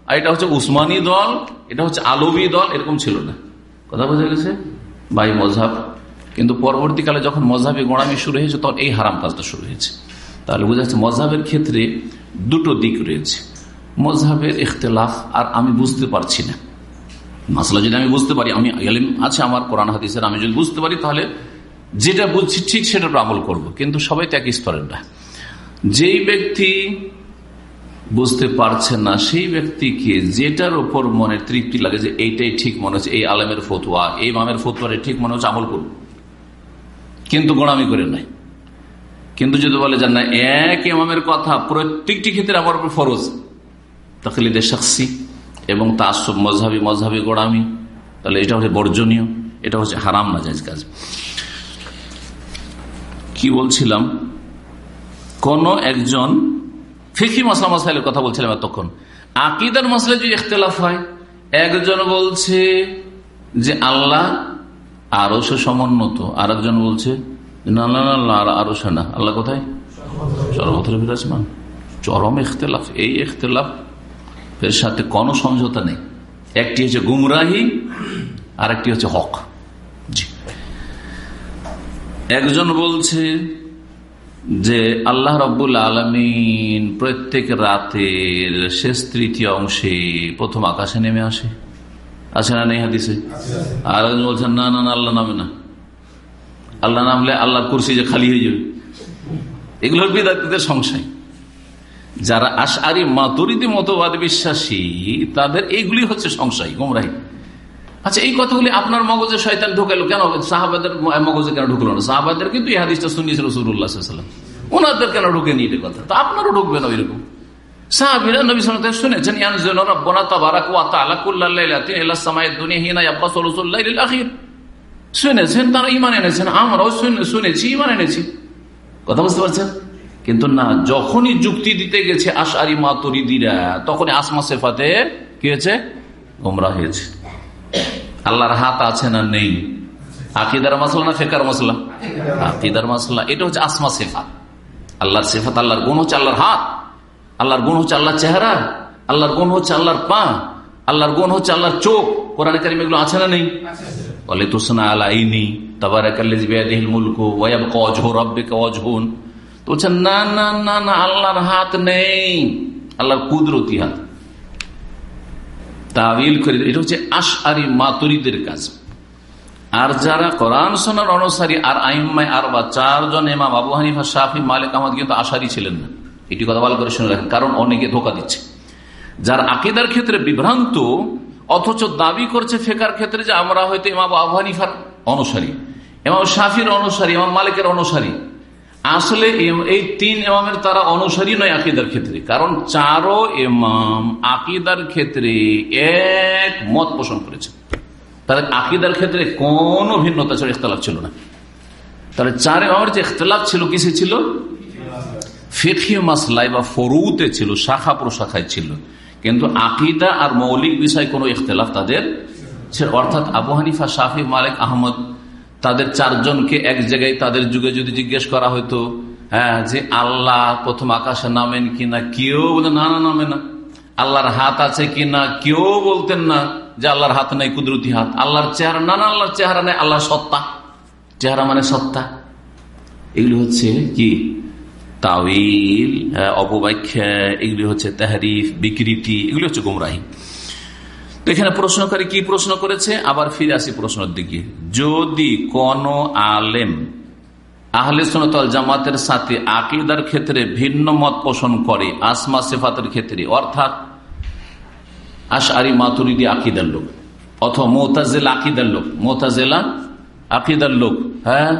আর এটা হচ্ছে উসমানী দল, এটা হচ্ছে আলবী দল, এরকম ছিল না। কথা বোঝা গেছে? বাই মজাব। কিন্তু পরবর্তীকালে যখন মজাবে গোড়ামি শুরু হয়েছে, তখন এই হারাম কাজটা শুরু হয়েছে। তাহলে বোঝা যাচ্ছে মজাবের ক্ষেত্রে দুটো দিক রয়েছে। মজাবের ইখতলাফ, আর আমি বুঝতে পারছি না। মাসলা যদি আমি বুঝতে পারি, আমি আছে আমার কোরআন হাদিসের, আমি যদি বুঝতে পারি, তাহলে যেটা বুঝছি ঠিক সেটার আমল করব। কিন্তু সবাই তো এক স্তরের না। যেই ব্যক্তি বুঝতে পারছে না, সেই ব্যক্তিকে যেটার ওপর মনে তৃপ্তি লাগে যে এইটাই ঠিক মনে হচ্ছে, এই আলমের ফতুয়া, এই মামের ফতুয়ারে ঠিক মনে হচ্ছে, আমল করব কিন্তু গোড়ামি করে নাই। কিন্তু যদি বলে যান না, এক ইমামের কথা প্রত্যেকটি ক্ষেত্রে আমার উপর ফরজ তাকলিদে শাকসি এবং তার সব মজাবি মজাবি গোড়ামি তাহলে এটা হচ্ছে বর্জনীয়, এটা হচ্ছে হারাম না যাই কাজ কি বলছিলাম? কোন একজন ফিকি মশলা মশাইলের কথা বলছিলাম এতক্ষণ। আকিদার মশলা যদি ইখতলাফ হয়, একজন বলছে যে আল্লাহ আরও সে সমুন্নত আর একজন বলছে, না না না আরও সে না। আল্লাহ কোথায়? সর্বত্র বিরাজমান। চরম ইখতলাফ। এই ইখতলাফ এর সাথে কোনো সমঝোতা নেই। একটি হচ্ছে গুমরাহি আর একটি হচ্ছে হক। একজন বলছে যে, আল্লাহ রব্বুল আলমিন প্রত্যেক রাতের শেষ তৃতীয় অংশে প্রথম আকাশে নেমে আসে। আছে না নেই হাদিসে? আর একজন বলছেন না না আল্লাহ নামে না। আল্লাহ নামলে আল্লাহ কুরসি যে খালি হয়ে যাবে। এগুলোর বিদাতিদের সংশয়। যারা আশারি মাতুরিদি মতবাদ বিশ্বাসী, তাদের এইগুলি হচ্ছে সংশয়, গোমরাহি। আচ্ছা এই কথাগুলি আপনার মগজে শয়তান ঢুকাইলো কেন? সাহাবাদের মগজে কেন ঢুকলো না? সাহাবাদের কিন্তু এই হাদিসটা শুনিয়েছিল সুরুল্লাহাম ওনাদের কেন ঢুকে নি এটা কথা? তো আপনারও ঢুকবে না ওইরকম। নবী শুনেছেন শুনেছেন, তারা আমরাও শুনেছি এনেছি। কথা বুঝতে পারছেন? কিন্তু না, যখনই যুক্তি দিতে গেছে আশারি মাতরিদিরা, তখনই আসমা সেফাতে কি হয়েছে? গোমরা হয়েছে। আল্লাহর হাত আছে না নেই? আকিদার মশলা না ফেকার মশলা আকিদার মশলা এটা হচ্ছে আসমা সেফাত। আল্লাহর সেফাত, আল্লাহর গুণ হচ্ছে আল্লাহর হাত। আল্লাহর গুণ হচ্ছে আল্লাহর চেহারা। আল্লাহর গুণ হচ্ছে আল্লাহর পা। আল্লাহর গুণ হচ্ছে আল্লাহর চোখ। কোরআন কারিম এগুলো আছে না নেই? বলে তুসনা আলাইনি তাবারাকাল্লিল মুলক ওয়াব কজহ রব্বিকা ওয়াজহুন। তো বলছেন না না না না, আল্লাহর হাত নেই। আল্লাহর কুদরতি হাত। তাবিল করে এটা হচ্ছে আশারি মাতুরিদের কাজ। আর যারা কোরআন সোনার অনুসারী, আর আইম্মাই আর বা চারজন এমাম আবু হানিফা শাহি মালিক, আহমদ কিন্তু আশারি ছিলেন না। এটি কথা ভালো করে শুনে রাখেন, কারণ অনেকে ধোকা দিচ্ছে। যার আকিদার ক্ষেত্রে বিভ্রান্ত, অথচ দাবি করছে ফেকার ক্ষেত্রে যে আমরা হয়তো ইমাম আবু হানিফার অনুসারী এমাম শাফির অনুসারী এমাম মালিকের অনুসারী। আসলে এই তিন এমামের তারা অনুসারী নয় আকিদার ক্ষেত্রে। কারণ চারো এমাম আকিদার ক্ষেত্রে এক মত পোষণ করেছে। তাদের আকিদার ক্ষেত্রে কোন ভিন্নতা ছিল ইখতলাফ ছিল না। তাহলে চার এমামের যে ইখতলাফ ছিল, কিসে ছিল? ফেকি মাসলাই বা ফরুতে ছিল, শাখা প্রশাখায় ছিল। কিন্তু আকিদা আর মৌলিক বিষয় কোন ইখতলাফ তাদের অর্থাৎ আবু হানিফা শাহি মালিক, আহমদ তাদের চারজনকে এক জায়গায় তাদের যুগে যদি জিজ্ঞেস করা হতো হ্যাঁ যে আল্লাহ প্রথম আকাশে নামেন কিনা কেউ বলে না না নামে না। আল্লাহর হাত আছে কিনা কেউ বলতেন না যে আল্লাহর হাত নাই কুদরতি হাত। আল্লাহর চেহারা না না আল্লাহর চেহারা নেই আল্লাহ সত্তা। চেহারা মানে সত্তা। এগুলি হচ্ছে কি? তাওয়িল হ্যাঁ, অপব্যাখ্যা এগুলি হচ্ছে তাহারিফ বিকৃতি এগুলি হচ্ছে গুমরাহি। তো এখানে প্রশ্নকারী কি প্রশ্ন করেছে? আবার ফিরে আসি প্রশ্নের দিকে। যদি কোন আলেম আহলে সোনতল জামাতের সাথে আকিদার ক্ষেত্রে ভিন্ন মত পোষণ করে, আসমা সেফাতের ক্ষেত্রে, অর্থাৎ আশারি মাতুরিদি আকিদার লোক অথবা মোতাজেল আকিদার লোক, মোতাজেলা আকিদার লোক হ্যাঁ?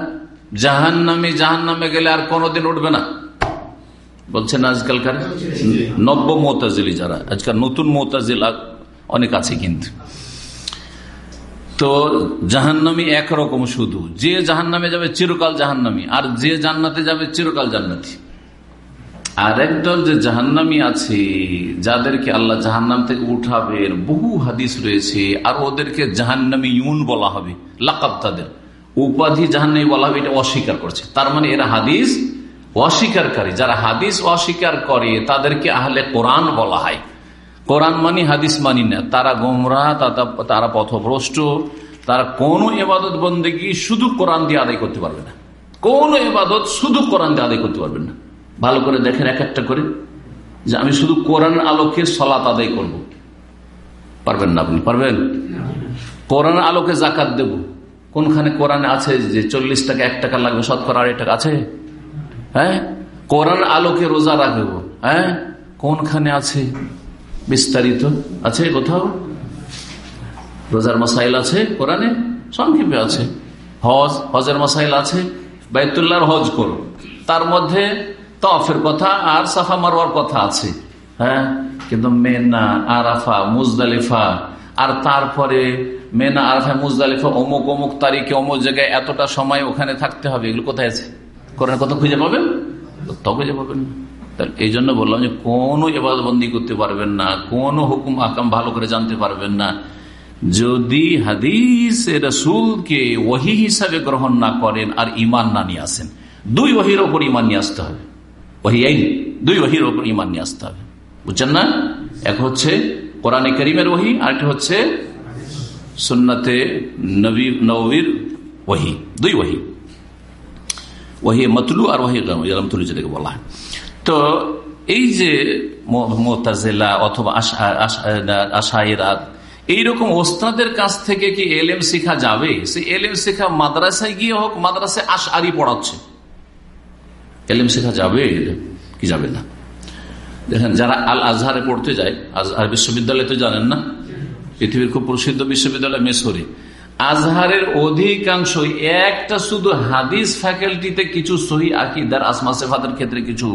জাহান নামে জাহান নামে গেলে আর কোনোদিন উঠবে না। বলছেন আজকালকার? নব্য মোতাজিলি যারা, আজকাল নতুন মোতাজিলা অনেক আছে কিন্তু। তো জাহান্নামি একরকম শুধু। যে জাহান্নামে যাবে চিরকাল জাহান্নামি, আর যে জান্নাতে যাবে চিরকাল জান্নাতি। আর একদল যে জাহান্নামি আছে, যাদেরকে আল্লাহ জাহান্নাম থেকে উঠাবেন বহু হাদিস রয়েছে, আর ওদেরকে জাহান্নামি ইউন বলা হবে, লাকাব তাদের। উপাধি জাহান্নামি বলা হবে, এটা অস্বীকার করছে। তার মানে এরা হাদিস অস্বীকারী, যারা হাদিস অস্বীকার করে, তাদেরকে আহলে কোরআন বলা হয়। কোরআন মানি, হাদিস মানি না। তারা গোমরা তারা পথভ্রষ্ট। তারা কোন এবাদত বন্দেগী শুধু কোরআন দিয়ে আদায় করতে পারবে না। কোন এবাদত শুধু কোরআন দিয়ে আদায় করতে পারবেন না। ভালো করে দেখেন এক একটা করে। যে আমি শুধু কোরআন আলোকে সলাত আদায় করব। পারবেন না আপনি? পারবেন? কোরআন আলোকে জাকাত দেব। কোনখানে কোরআনে আছে যে চল্লিশ টাকা, এক টাকা লাগবে, শতকরা আড়াই টাকা আছে? হ্যাঁ? কোরআন আলোকে রোজা রাখব। হ্যাঁ? কোনখানে আছে? বিস্তারিত আছে কোথাও? রোজার মশাইল আছে কোরআনে? সংক্ষেপে আছে। হজ, হজের মশাইল আছে। বাইতুল্লাহর হজ করো। তার মধ্যে তফের কথা আর সাফা মারওয়ার কথা আছে। হ্যাঁ? কিন্তু মেনা, আরাফা, মুজদালিফা আর তারপরে মেনা, আরাফা, মুজদালিফা অমুক অমুক তারিখে, অমুক জায়গায় এতটা সময় ওখানে থাকতে হবে। এগুলো কোথায় আছে? কোরআন কত খুঁজে পাবেন? তো খুঁজে পাবেন না। এই জন্য বললাম যে কোনো এবাদবন্দি করতে পারবেন না, কোনো হুকুম আকাম ভালো করে জানতে পারবেন না। যদি হাদিস রসুলকে ওহি হিসাবে গ্রহণ না করেন আর ইমান না নিয়ে আসেন, দুই ওহির ওপর ইমান নিয়ে আসতে হবে। ওহি এই দুই ওহির ওপর ইমান নিয়ে আসতে হবে। বুঝছেন না? এক হচ্ছে কোরআনে করিমের ওহি আরেকটা হচ্ছে সুন্নতে নবী, নবীর ওহি দুই ওহি ওহি মতলু আর ওহি রমতুলু যেটাকে বলা হয়। তো এই যে মোতাজেলা অথবা আশাইরাত, এইরকম ওস্তাদের কাছ থেকে কি এলএম শিখা যাবে? সে এলএম শিখা মাদ্রাসায় গিয়ে হোক মাদ্রাসায় আশারি পড়াচ্ছে। এলএম শেখা যাবে? কি যাবে না? দেখেন, যারা আল আজহারে পড়তে যায় আজহার বিশ্ববিদ্যালয় তো জানেন না? পৃথিবীর খুব প্রসিদ্ধ বিশ্ববিদ্যালয় মেসরি। আজহারের অধিকাংশ একটা শুধু হাদিস ফ্যাকাল্টিতে কিছু সহি আকিদার আসমা সেফাদের ক্ষেত্রে কিছু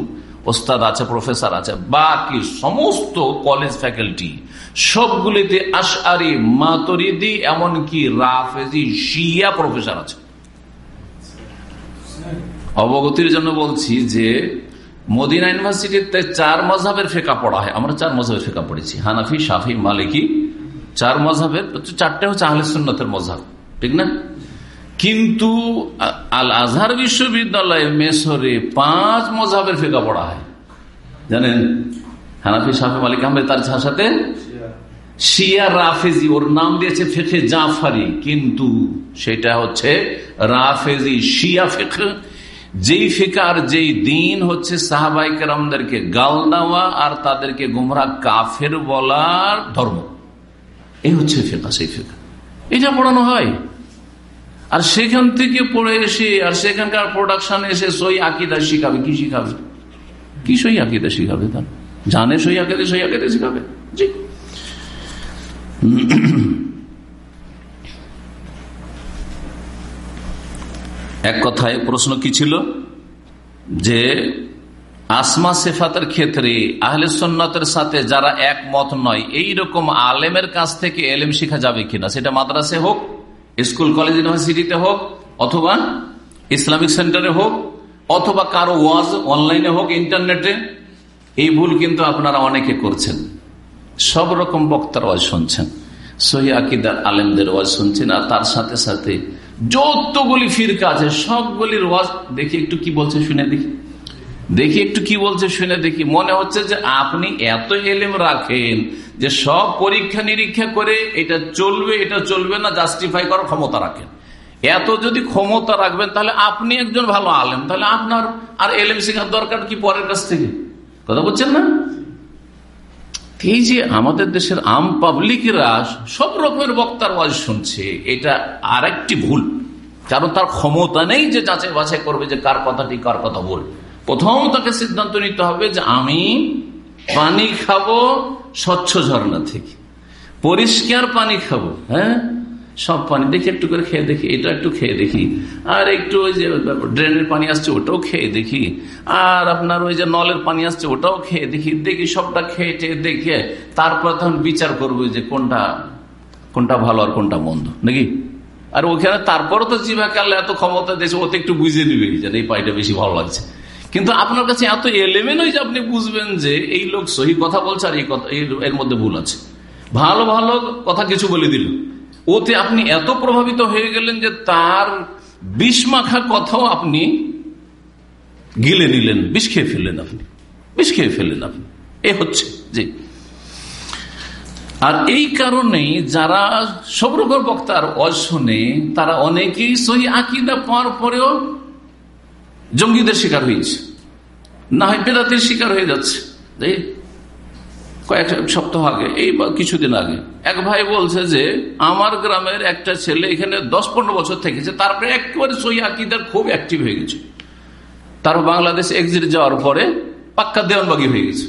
ওস্তাদ আছে, প্রফেসর আছে, বাকি সমস্ত কলেজ ফ্যাকাল্টি সবগুলিতে আশারি মাতরিদি, এমনকি রাফেজি, শিয়া প্রফেসর আছে। অবগতির জন্য বলছি যে, মদিনা ইউনিভার্সিটিতে চার মজাবের ফেকা পড়া হয়। আমরা চার মজাবের ফেকা পড়েছি। হানাফি সাফি মালিকি, চার মজাবের চারটে হচ্ছে আহলে সুন্নতের মজাব। ঠিক না? কিন্তু আল আজহার বিশ্ববিদ্যালয়ে মেসরে পাঁচ মজাবের ফেকা পড়া হয়। জানেন? হানাফি সাফি মালিক আহমেদ তার সাথে শিয়া রাফেজি, ওর নাম দিয়েছে ফেখে জাফারি। কিন্তু সেটা হচ্ছে রাফেজি শিয়া ফেখে যেই ফিকার যেই দিন হচ্ছে সাহাবাই কেরামদেরকে গাল দেওয়া আর তাদেরকে গুমরা কাফের বলার ধর্ম। এই হচ্ছে ফেকা, সেই ফেকা। এটা পড়ানো হয়। আর সেখান থেকে পড়ে এসে, আর সেখানকার প্রোডাকশন এসে সই আকিদা শিখাবে। কি শিখাবে? কি সই আকিদা শিখাবে তার? জানে সই আকিদা সই আকিদা শিখাবে? জি। এক কথায় প্রশ্ন কি ছিল? যে আসমা সেফাতের ক্ষেত্রে আহলে সন্ন্যতের সাথে যারা একমত নয় এই রকম আলেমের কাছ থেকে এলেম শিখা যাবে কিনা? সেটা মাদ্রাসে হোক স্কুল, কলেজ, ইউনিভার্সিটিতে হোক, অথবা ইসলামিক সেন্টারে হোক, অথবা কারও ওয়াজ অনলাইনে হোক, ইন্টারনেটে, এই ভুল কিন্তু আপনারা অনেকে করছেন। সব রকম বক্তার ওয়াজ শুনছেন। সহি আকিদার আলেমদের ওয়াজ শুনছেন, আর তার সাথে সাথে যতগুলি ফিরকা আছে, সবগুলির ওয়াজ দেখি, একটু কি বলছে শুনে দেখি। দেখি একটু কি বলছে, শুনে দেখি। মনে হচ্ছে যে আপনি এত এলেম রাখেন যে সব পরীক্ষা নিরীক্ষা করে এটা চলবে এটা চলবে না জাস্টিফাই করার ক্ষমতা রাখেন। এত যদি ক্ষমতা রাখবেন, তাহলে আপনি একজন ভালো আলেম। তাহলে আপনার আর এলেম শেখার দরকার কি পরের কাছ থেকে? কথা বলছেন না? এই যে আমাদের দেশের আম পাবলিকরা সব রকমের বক্তার ওয়াজ শুনছে, এটা আর ভুল। কারণ তার ক্ষমতা নেই যে যাচাই বাছাই করবে যে কার কথাটি কার কথা বল প্রথম তাকে সিদ্ধান্ত নিতে হবে যে আমি পানি খাব স্বচ্ছ ঝর্ণা থেকে। পরিষ্কার পানি খাব হ্যাঁ? সব পানি, দেখি একটু করে খেয়ে দেখি, এটা একটু খেয়ে দেখি। আর একটু ওই যে ড্রেনের পানি আসছে, ওটাও খেয়ে দেখি। আর আপনার ওই যে নলের পানি আসছে, ওটাও খেয়ে দেখি। দেখি সবটা খেয়ে টেয়ে দেখে তারপর তখন বিচার করব যে কোনটা কোনটা ভালো আর কোনটা মন্দ, নাকি? আর ওখানে তারপরও তো জিভা কাল এত ক্ষমতা দিয়েছে, ওতে একটু বুঝে নিবে যে এই পাইটা বেশি ভালো লাগছে। কিন্তু আপনার কাছে এত এলেমেন যে আপনি বুঝবেন যে এই লোক সহি কথা বলছে আর এই কথা এর মধ্যে ভুল আছে। ভালো ভালো কথা কিছু বলে দিল। ওতে আপনি এত প্রভাবিত হয়ে গেলেন যে তার বিষ মাখা কথাও আপনি গিলে নিলেন। বিষ খেয়ে ফেললেন আপনি। বিষ খেয়ে ফেললেন আপনি। এ হচ্ছে, জি। আর এই কারণেই যারা সব রকম বক্তার অজ তারা অনেকেই সহি আকিদা পাওয়ার পরেও জঙ্গিদের শিকার হয়েছে। না হয় বেদাতের শিকার হয়ে যাচ্ছে। কয়েক সপ্তাহ আগে, এই কিছুদিন আগে, এক ভাই বলছে যে, আমার গ্রামের একটা ছেলে এখানে দশ পনেরো বছর থেকেছে, তারপরে একেবারে সহি আকিদার খুব অ্যাক্টিভ হয়ে গেছে। তার বাংলাদেশ এক্সিট যাওয়ার পরে পাক্কা দেওয়ানবাগি হয়ে গেছে।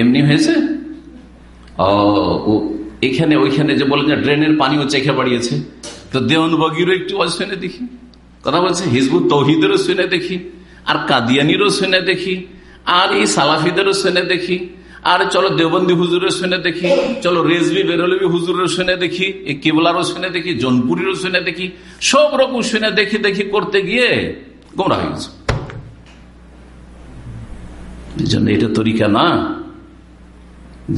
এমনি হয়েছে? ও এখানে, ওইখানে যে বলেন ড্রেনের পানিও চেখে বাড়িয়েছে। তো দেওয়ানবাগিরও একটু শুনে দেখি। কথা বলছে, হিজবুত তৌহিদেরও শুনে দেখি, আর কাদিয়ানিরও শুনে দেখি, আর এই সালাফিদেরও শুনে দেখি, আর চলো দেবন্দি হুজুরের শুনে দেখি, চলো রেজবি বেরলবি হুজুরের শুনে দেখি কেবলারও শুনে দেখি, জনপুরিরও শুনে দেখি, সব রকম শুনে দেখি দেখি করতে গিয়ে গোমরা হয়ে গেছে। এই জন্য এটা তরিকা না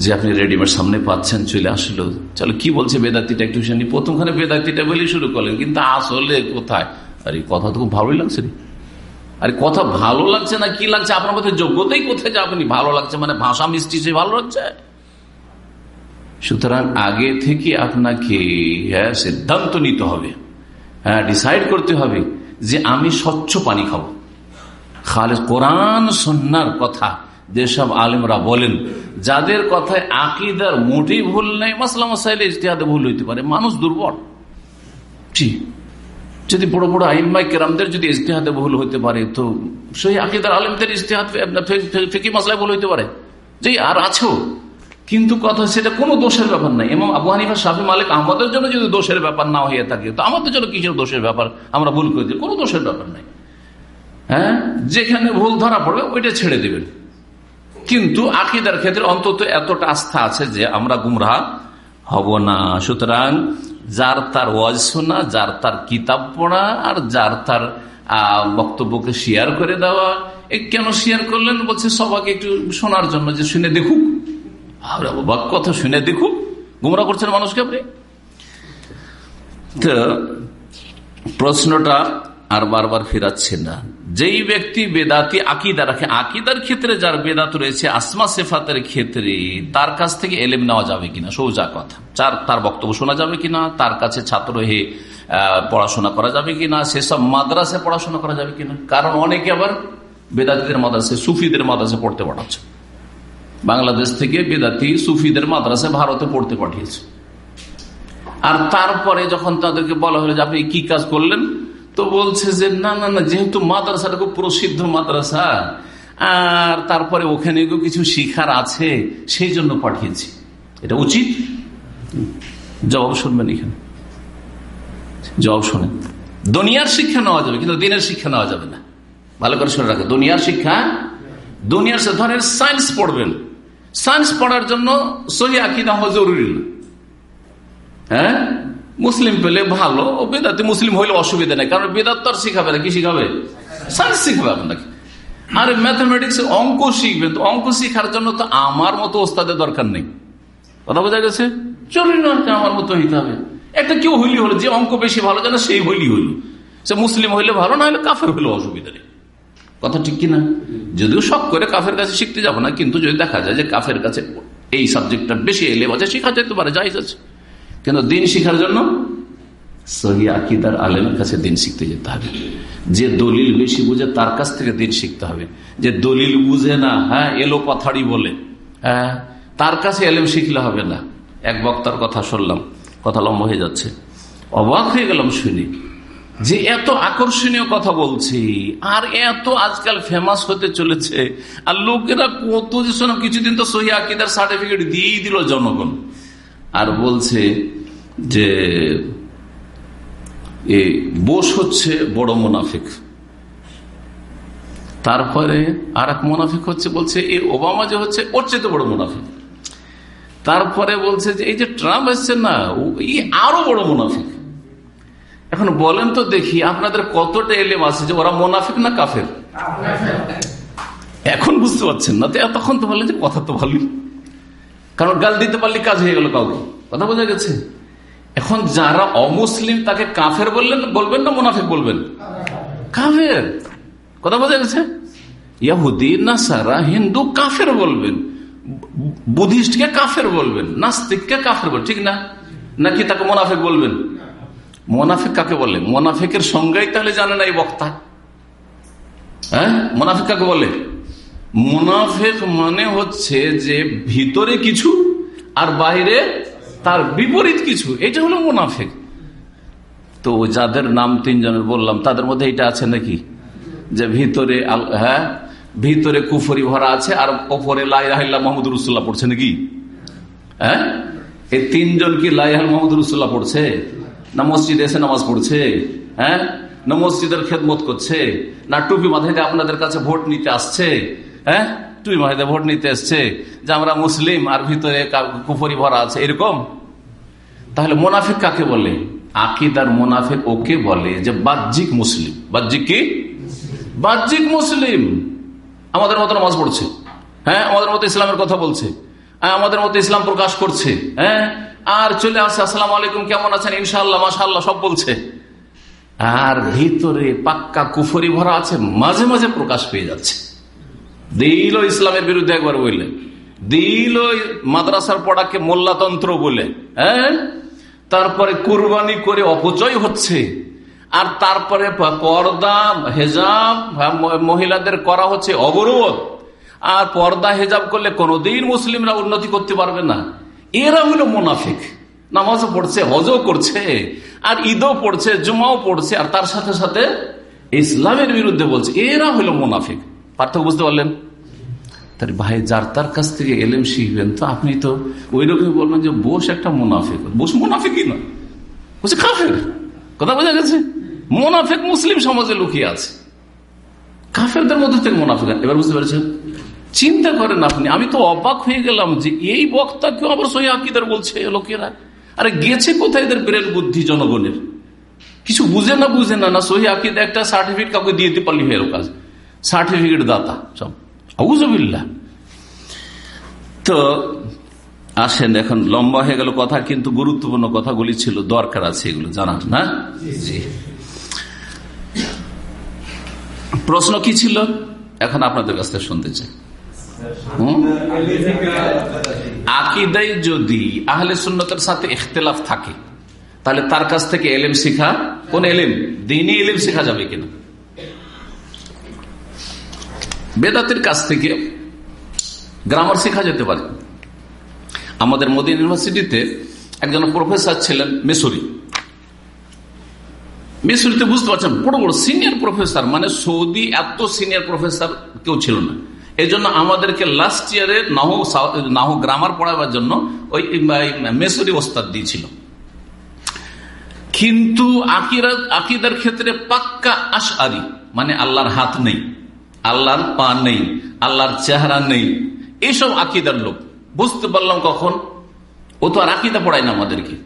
যে আপনি রেডিমেড সামনে পাচ্ছেন, চলে আসলো। চলো কি বলছে বেদাতিটা একটু শুনি। প্রথমখানে বেদাতিটা বলে শুরু করলেন, কিন্তু আসলে কোথায়? আর এই কথা তো খুব ভালোই লাগছে রে। আর, কথা ভালো লাগছে না, কি লাগছে? আপনার মধ্যে যোগ্যতাই কোথায় যে আপনি ভালো লাগছে মানে ভাষা মিষ্টি সে ভালো লাগছে? সুতরাং আগে থেকে আপনাকে হ্যাঁ সিদ্ধান্ত নিতে হবে। হ্যাঁ ডিসাইড করতে হবে যে আমি স্বচ্ছ পানি খাব। খালে কোরআন সন্ন্যার কথা যেসব আলিমরা বলেন, যাদের কথায় আকিদার মোটেই ভুল নেই, মাসলা মাসাইলে ইতিহাদে ভুল হইতে পারে। মানুষ দুর্বল। ঠিক যদি বড় বড় আইম্মাই কেরামদের যদি ইস্তেহাতে ভুল হইতে পারে, তো সেই আকিদার আলিমদের ইস্তেহাত ফেকি মাসলায় ভুল হইতে পারে। যে আর আছেও কিন্তু কথা সেটা কোনো দোষের ব্যাপার নাই। এবং আবু হানিফা, শাফি, মালিক আমাদের জন্য যদি দোষের ব্যাপার না হয়ে থাকে, তো আমাদের জন্য কিছু দোষের ব্যাপার? আমরা ভুল করে কোনো দোষের ব্যাপার নাই। হ্যাঁ? যেখানে ভুল ধরা পড়বে, ওইটা ছেড়ে দেবেন। কিন্তু আকিদার ক্ষেত্রে অন্তত এতটা আস্থা আছে যে আমরা গুমরাহ হব না। সুতরাং যার তার ওয়াজ শোনা, যার তার কিতাব পড়া, আর যার তার বক্তব্যকে শেয়ার করে দেওয়া। কেন শেয়ার করলেন? বলছে সবাকে একটু শোনার জন্য যে শুনে দেখুক। বাবা, কথা শুনে দেখুক। গুমরা করছেন মানুষকে আপনি? তো প্রশ্নটা আর বারবার ফেরাচ্ছে না। যেই ব্যক্তি বেদাতি আকিদা রাখে, আকিদার ক্ষেত্রে যার বেদাত রয়েছে, আসমা সেফাতের ক্ষেত্রে তার কাছ থেকে এলেম নেওয়া যাবে কিনা? সৌজা কথা। চার, তার বক্তব্য শোনা যাবে কিনা? তার কাছে ছাত্র হয়ে পড়াশোনা করা যাবে কিনা? সেসব মাদ্রাসে পড়াশোনা করা যাবে কিনা? কারণ অনেকে আবার বেদাতিদের মাদ্রাসে, সুফিদের মাদ্রাসে পড়তে পাঠাচ্ছে। বাংলাদেশ থেকে বেদাতি সুফিদের মাদ্রাসে ভারতে পড়তে পাঠিয়েছে। আর তারপরে যখন তাদেরকে বলা হলো যে আপনি কি কাজ করলেন? তো বলছে যে, না না না, যেহেতু মাদ্রাসাটা খুব প্রসিদ্ধ মাদ্রাসা, আর তারপরে ওখানে কিছু শিখার আছে, সেই জন্য পাঠিয়েছি। এটা উচিত? জবাব শুনবেন এখানে। জবাব শোনেন। দুনিয়ার শিক্ষা নেওয়া যাবে, কিন্তু দিনের শিক্ষা নেওয়া যাবে না। ভালো করে শুনে রাখে দুনিয়ার শিক্ষা, দুনিয়ার ধরনের সায়েন্স পড়বেন। সায়েন্স পড়ার জন্য সহি আকিদা হওয়া জরুরি না। হ্যাঁ? মুসলিম পেলে ভালো ও বেদাতে, মুসলিম হইলে অসুবিধা নেই। কারণ বেদাত তো আর শিখাবে না, কি শিখাবে? সায়েন্স শিখাবে আপনাকে। আর ম্যাথামেটিক্স অঙ্ক শিখবেন তো, অঙ্ক শিখার জন্য তো আমার মতো ওস্তাদের দরকার নেই। কথা বোঝা গেছে? চলি না আমার মতো হইতে হবে? একটা কেউ হইলি হলো, যে অঙ্ক বেশি ভালো জানে সেই হইলি হইল। সে মুসলিম হইলে ভালো, না হলে কাফের হইলে অসুবিধা নেই। কথা ঠিক কিনা? যদিও শখ করে কাফের কাছে শিখতে যাব না, কিন্তু যদি দেখা যায় যে কাফের কাছে এই সাবজেক্টটা বেশি এলে বাজে, শেখা যেতে পারে যাই যাচ্ছে কিন্তু দিন শিখার জন্য? সহি আকিদার আলেমের কাছে দিন শিখতে যেতে হবে। যে দলিল বেশি বুঝে তার কাছ থেকে দিন শিখতে হবে। যে দলিল বুঝে না হ্যাঁ এলো কথাড়ি বলে। হ্যাঁ তার কাছে এলেম শিখলে হবে না। এক বক্তার কথা শুনলাম, কথা লম্বা হয়ে যাচ্ছে। অবাক হয়ে গেলাম শুনি, যে এত আকর্ষণীয় কথা বলছি, আর এত আজকাল ফেমাস হতে চলেছে, আর লোকেরা কত যে শোনো, কিছুদিন তো সহি আকিদার সার্টিফিকেট দিয়েই দিল জনগণ। আর বলছে যে বোস হচ্ছে বড় মুনাফিক। তারপরে আর এক মুনাফিক হচ্ছে বলছে এই ওবামা যে হচ্ছে ওর চেয়ে বড় মুনাফিক। তারপরে বলছে যে এই যে ট্রাম্প এসছে না এই আরও বড় মুনাফিক। এখন বলেন তো দেখি আপনাদের কতটা এলেম আছে যে ওরা মোনাফিক না কাফের? এখন বুঝতে পারছেন না তখন তো বললেন যে কথা তো ভালোই কারণ গাল দিতে পারলে কাজ হয়ে গেল কাউকে। কথা বোঝা গেছে? এখন যারা অমুসলিম তাকে কাফের বললেন, বলবেন না মুনাফিক বলবেন? কাফের। কথা বোঝা গেছে? ইয়াহুদি, নাসারা, হিন্দু কাফের বলবেন। বুদ্ধিস্টকে কাফের বলবেন। নাস্তিককে কাফের বলবেন। ঠিক না? নাকি তাকে মোনাফেক বলবেন? মোনাফেক কাকে বলে? মোনাফেকের সংজ্ঞাই তাহলে জানে না এই বক্তা। হ্যাঁ? মোনাফেক কাকে বলে? মোনাফেক মানে হচ্ছে যে ভিতরে কিছু আর বাইরে তার বিপরীত কিছু। এটা হলো মুনাফেক। তো যাদের নাম তিনজনের বললাম, তাদের মধ্যে এটা আছে নাকি? যে ভিতরে হ্যাঁ ভিতরে কুফরি ভরা আছে আর ওপরে লাইরাহিল্লা মোহাম্মদ রুসুল্লাহ পড়ছে নাকি? হ্যাঁ? এই তিনজন কি লাইহাল মোহাম্মদ রুসুল্লাহ পড়ছে? না মসজিদে এসে নামাজ পড়ছে? হ্যাঁ? না মসজিদের খেদমত করছে? না টুপি মাথায় আপনাদের কাছে ভোট নিতে আসছে? হ্যাঁ? টুপি মাথায় ভোট নিতে আসছে যে আমরা মুসলিম আর ভিতরে কুফরি ভরা আছে, এরকম? তাহলে মোনাফিক কাকে বলে? আকিদার মোনাফিক ওকে বলে যে বাহ্যিক মুসলিম। বাহ্যিক কি? বাহ্যিক মুসলিম। আমাদের মতো নামাজ পড়ছে। হ্যাঁ? আমাদের মতো ইসলামের কথা বলছে। হ্যাঁ? আমাদের মতো ইসলাম প্রকাশ করছে। হ্যাঁ? আর চলে আসে, আসসালাম আলাইকুম, কেমন আছেন? ইনশাল্লাহ মাসাল্লাহ সব বলছে। আর ভিতরে পাক্কা কুফরি ভরা আছে, মাঝে মাঝে প্রকাশ পেয়ে যাচ্ছে। দিল ইসলামের বিরুদ্ধে একবার বললে দিল মাদ্রাসার পড়াকে মোল্লাতন্ত্র বলে হ্যাঁ? তারপরে কুরবানি করে অপচয় হচ্ছে। আর তারপরে পর্দা, হেজাব মহিলাদের করা হচ্ছে অবরোধ। আর পর্দা, হেজাব করলে কোনোদিন মুসলিমরা উন্নতি করতে পারবে না। এরা হলো মোনাফিক। নামাজও পড়ছে, হজও করছে, আর ঈদও পড়ছে, জুমাও পড়ছে, আর তার সাথে সাথে ইসলামের বিরুদ্ধে বলছে, এরা হলো মোনাফিক। পার্থক্য বুঝতে পারলেন? তার ভাই, যার তার কাছ থেকে এলেম শিখবেন, তো আপনি তো ওই রকমই বলবেন যে বোস একটা মুনাফিক। বোস মুনাফিকই নয় বলছে কাফের। কথা বোঝা গেছে? মোনাফেক মুসলিম সমাজে লুকিয়ে আছে। কাফেরদের মধ্যে থেকে মোনাফিক এবার বুঝতে পেরেছেন? চিন্তা করেন আপনি, আমি তো অবাক হয়ে গেলাম যে এই বক্তা কেউ আবার সহি আকিদার বলছে লোকেরা? আরে গেছে কোথায় এদের ব্রেন বুদ্ধি জনগণের? কিছু বুঝে না বুঝে না না সহি আকিদা একটা সার্টিফিকেট কাউকে দিয়ে দিতে পারলি হয়ে কাজ। সার্টিফিকেট দাতা সব। আউজবিল্লা তো আসেন এখন লম্বা হয়ে গেল কথা কিন্তু গুরুত্বপূর্ণ কথাগুলি ছিল দরকার আছে এগুলো জানার না? জি প্রশ্ন কি ছিল? এখন আপনাদের কাছ থেকে শুনতে চাই। আকিদাই যদি আহলে সুন্নতের সাথে ইখতলাফ থাকে তাহলে তার কাছ থেকে এলেম শিখা কোন এলেম? দিনই এলেম শেখা যাবে কিনা? বেদাতের কাছ থেকে গ্রামার শেখা যেতে পারে। আমাদের মোদী ইউনিভার্সিটিতে একজন প্রফেসর ছিলেন মেসুরি। মিসরিতে বুঝতে পারছেন, বড় বড় সিনিয়র প্রফেসর মানে সৌদি এত সিনিয়র প্রফেসর কেউ ছিল না। এই জন্য আমাদেরকে লাস্ট ইয়ারে নাহ নাহ গ্রামার পড়াবার জন্য ওই মেসরি ওস্তাদ দিয়েছিল। কিন্তু আকিরা, আকিদার ক্ষেত্রে পাক্কা আশআরি মানে আল্লাহর হাত নেই। আল্লাহর পা নেই, আল্লাহর চেহারা নেই। এইসব আকিদার লোক। বুঝতে পারলাম কখন? ও তো আর আকিদা পড়ায় না আমাদেরকে।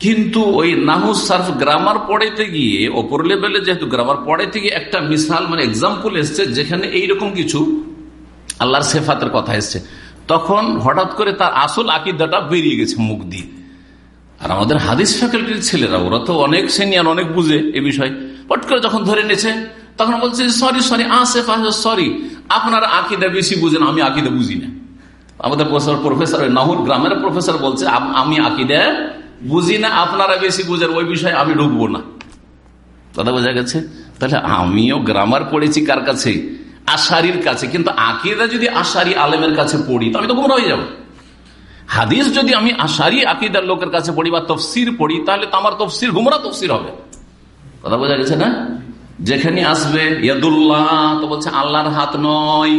কিন্তু ওই নাহু সার্ফ গ্রামার পড়াইতে গিয়ে, ওপর লেভেলে যেহেতু গ্রামার পড়াইতে গিয়ে একটা মিসাল মানে এক্সাম্পল এসছে, যেখানে এইরকম কিছু আল্লাহর সেফাতের কথা এসছে। তখন হঠাৎ করে তার আসল আকিদাটা বেরিয়ে গেছে মুখ দিয়ে। আর আমাদের হাদিস ফ্যাকাল্টির ছেলেরা, ওরা তো অনেক সিনিয়র অনেক বুঝে এ বিষয়। পট করে যখন ধরে নিয়েছে তখন বলছে সরি সরি আসে সরি আপনার আকিদা বেশি বুঝেন, আমি আকিদা বুঝি না। আমাদের প্রফেসর নাহুর গ্রামের প্রফেসর বলছে, আমি আকিদা বুঝি না, আপনারা বেশি বুঝেন, ওই বিষয়ে আমি ঢুকবো না। কথা বোঝা গেছে? তাহলে আমিও গ্রামার পড়েছি কার কাছে? আশারির কাছে। কিন্তু আকিদা যদি আশারি আলেমের কাছে পড়ি, তো আমি তো গুমরা হয়ে যাব। হাদিস যদি আমি আশারি আকিদার লোকের কাছে পড়ি বা তফসির পড়ি, তাহলে তো আমার তফসির গুমরা তফসির হবে। কথা বোঝা গেছে না? যেখানে আসবে, ইয়াদুল্লাহ, তো বলছে আল্লাহর হাত নয়।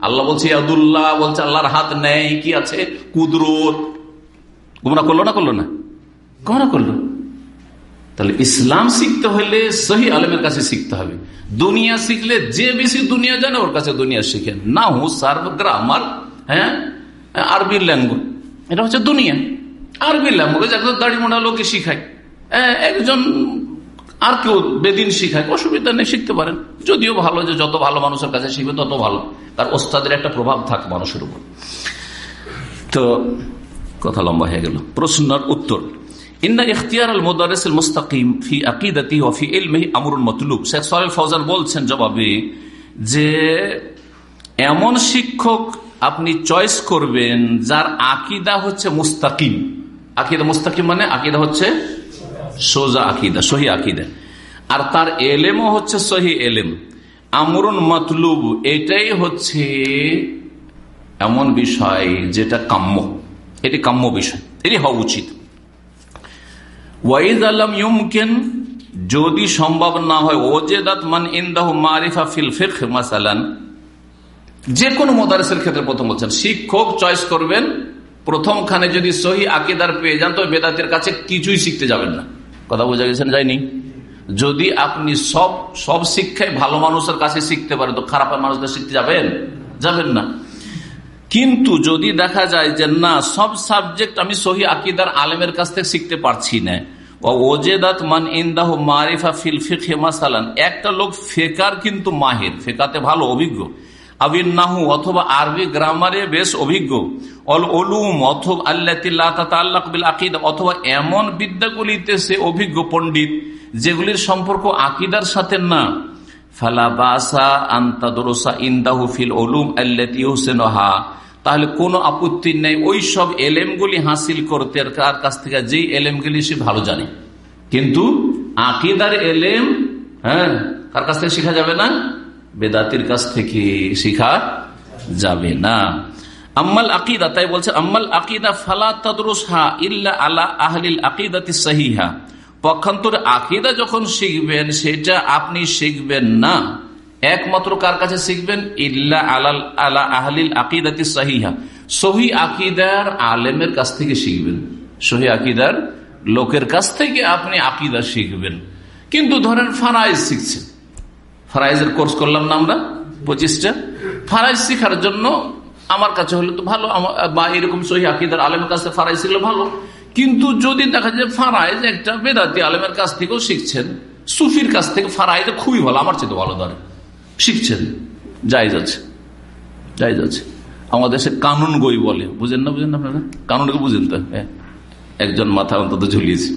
আল্লাহ বলছে, ইয়াদুল্লাহ, বলছে আল্লাহর হাত নেই, কি আছে? কুদরত। গুমরা করল না করল না? গুমরা করল। তাহলে ইসলাম শিখতে হলে সহি আলমের কাছে শিখতে হবে। দুনিয়া শিখলে যে বেশি দুনিয়া জানে, ওর কাছে দুনিয়া শিখেন না হু সার্ভ গ্রামার হ্যাঁ? আরবি ল্যাঙ্গুয়েজ। এটা হচ্ছে দুনিয়া। আরবি ল্যাঙ্গুয়েজ, একজন দাড়ি মোড়া লোকে শিখায়। একজন আর কেউ বেদিন শিখায়, অসুবিধা নেই, শিখতে পারেন। যদিও ভালো যে যত ভালো মানুষের কাছে শিখবে, তত ভালো। তার ওস্তাদের একটা প্রভাব থাকে মানুষের উপর। তো, কথা লম্বা হয়ে গেল। প্রশ্নের উত্তর। বলছেন জবাবে যে, এমন শিক্ষক আপনি চয়েস করবেন যার আকিদা হচ্ছে মুস্তাকিম। আকিদা মুস্তাকিম মানে আকিদা হচ্ছে সোজা আকিদা, সহি আকিদা। আর তার এলেমও হচ্ছে সহি এলেম। আমরুন মতলুব, এটাই হচ্ছে এমন বিষয় যেটা কাম্য। এটি কাম্য বিষয়, এটি হওয়া উচিত। ওয়াইদ আলম ইউমকেন, যদি সম্ভব না হয়, ওজেদাত মান ইন্দাহ মারিফা ফিল ফিক মাসালান। যে কোনো মদারেসের ক্ষেত্রে প্রথম বলছেন, শিক্ষক চয়েস করবেন, প্রথমখানে যদি সহি আকিদার পেয়ে যান, তো বেদাতের কাছে কিছুই শিখতে যাবেন না। কথা বোঝা গেছেন, যায়নি? যদি আপনি সব সব শিক্ষায় ভালো মানুষের কাছে শিখতে পারেন, তো খারাপ মানুষদের শিখতে যাবেন? যাবেন না। কিন্তু যদি দেখা যায় যে না, সব সাবজেক্ট আমি সহি আকিদার আলেমের কাছ থেকে শিখতে পারছি না মান মারিফা একটা লোক ফেকার কিন্তু মাহির, ফেকাতে ভালো, অভিজ্ঞ। আবির নাহু অথবা আরবি গ্রামারে বেশ অভিজ্ঞ। অল অলুম অথবা আল্লাহ বিল আকিদা অথবা এমন বিদ্যাগুলিতে সে অভিজ্ঞ পণ্ডিত, যেগুলির সম্পর্ক আকিদার সাথে না। তাহলে কোনো আপত্তি নেই, ওই সব এলেমগুলি হাসিল করতে কার কাছ থেকে, যেই এলেমগুলি সে ভালো জানে। কিন্তু আকিদার এলেম হ্যাঁ কার কাছ থেকে শেখা যাবে না? বেদাতির কাছ থেকে শিখা যাবে না। আম্মাল আকিদা, তাই বলছে, আম্মাল আকিদা ফালা তদরুসহা ইল্লা আলা আহলিল আকিদাতি সাহিহা। পক্ষান্তরে আকিদা যখন শিখবেন, সেটা আপনি শিখবেন না। একমাত্র কার কাছে শিখবেন? ইল্লা আলাল, আলা আহলিল আকিদাতি সাহিহা। সহি আকিদার আলেমের কাছ থেকে শিখবেন। সহি আকিদার লোকের কাছ থেকে আপনি আকিদা শিখবেন। কিন্তু ধরেন ফারাইজ শিখছেন। ফারাইজের কোর্স করলাম না আমরা? পঁচিশটা। ফারাইজ শিখার জন্য আমার কাছে হলে তো ভালো। বা এরকম সহি আকিদার আলেমের কাছে ফারাইজ শিখলে ভালো। কিন্তু যদি দেখা যায় ফারাইজ একটা বেদাতি আলেমের কাছ থেকেও শিখছেন, সুফির কাছ থেকে ফারাইজ খুবই ভালো, আমার চেয়ে ভালো ধরে। শিখছেন। যাইজ আছে। যাইজ আছে। আমাদের দেশে কানুন গই বলে। বুঝেন না বুঝেন না আপনারা? কানুনকে বুঝেন তো হ্যাঁ। একজন মাথা অন্তত ঝুলিয়েছে।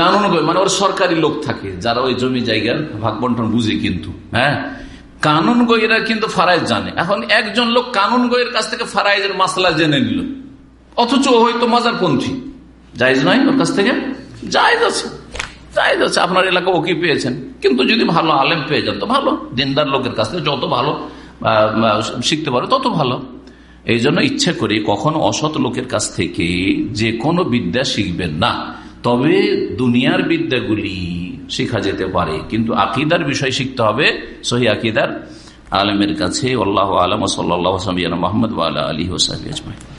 কানুন মানে ওর সরকারি লোক থাকে, যারা ওই জমি জায়গার ভাগ বন্টন বুঝে কিন্তু হ্যাঁ? কানুন গইরা কিন্তু ফারাইজ জানে। এখন একজন লোক কানুন গইয়ের কাছ থেকে ফারাইজের মাসলা জেনে নিল। অথচ হয়তো মাজার পন্থী জায়জ নয় ওর কাছ থেকে? জায়জ আছে। জায়জ আছে, আপনার এলাকা ওকে পেয়েছেন। কিন্তু যদি ভালো আলেম পেয়ে যান তো ভালো, দিনদার লোকের কাছ থেকে যত ভালো শিখতে পারে তত ভালো। এই জন্য ইচ্ছে করি কখনো অসৎ লোকের কাছ থেকে যে কোনো বিদ্যা শিখবেন না। তবে দুনিয়ার বিদ্যাগুলি শেখা যেতে পারে, কিন্তু আকিদার বিষয় শিখতে হবে, সহি আকিদার আলমের কাছে। আল্লাহ আলম সাল্লাহ মোহাম্মদ আলী আজমাই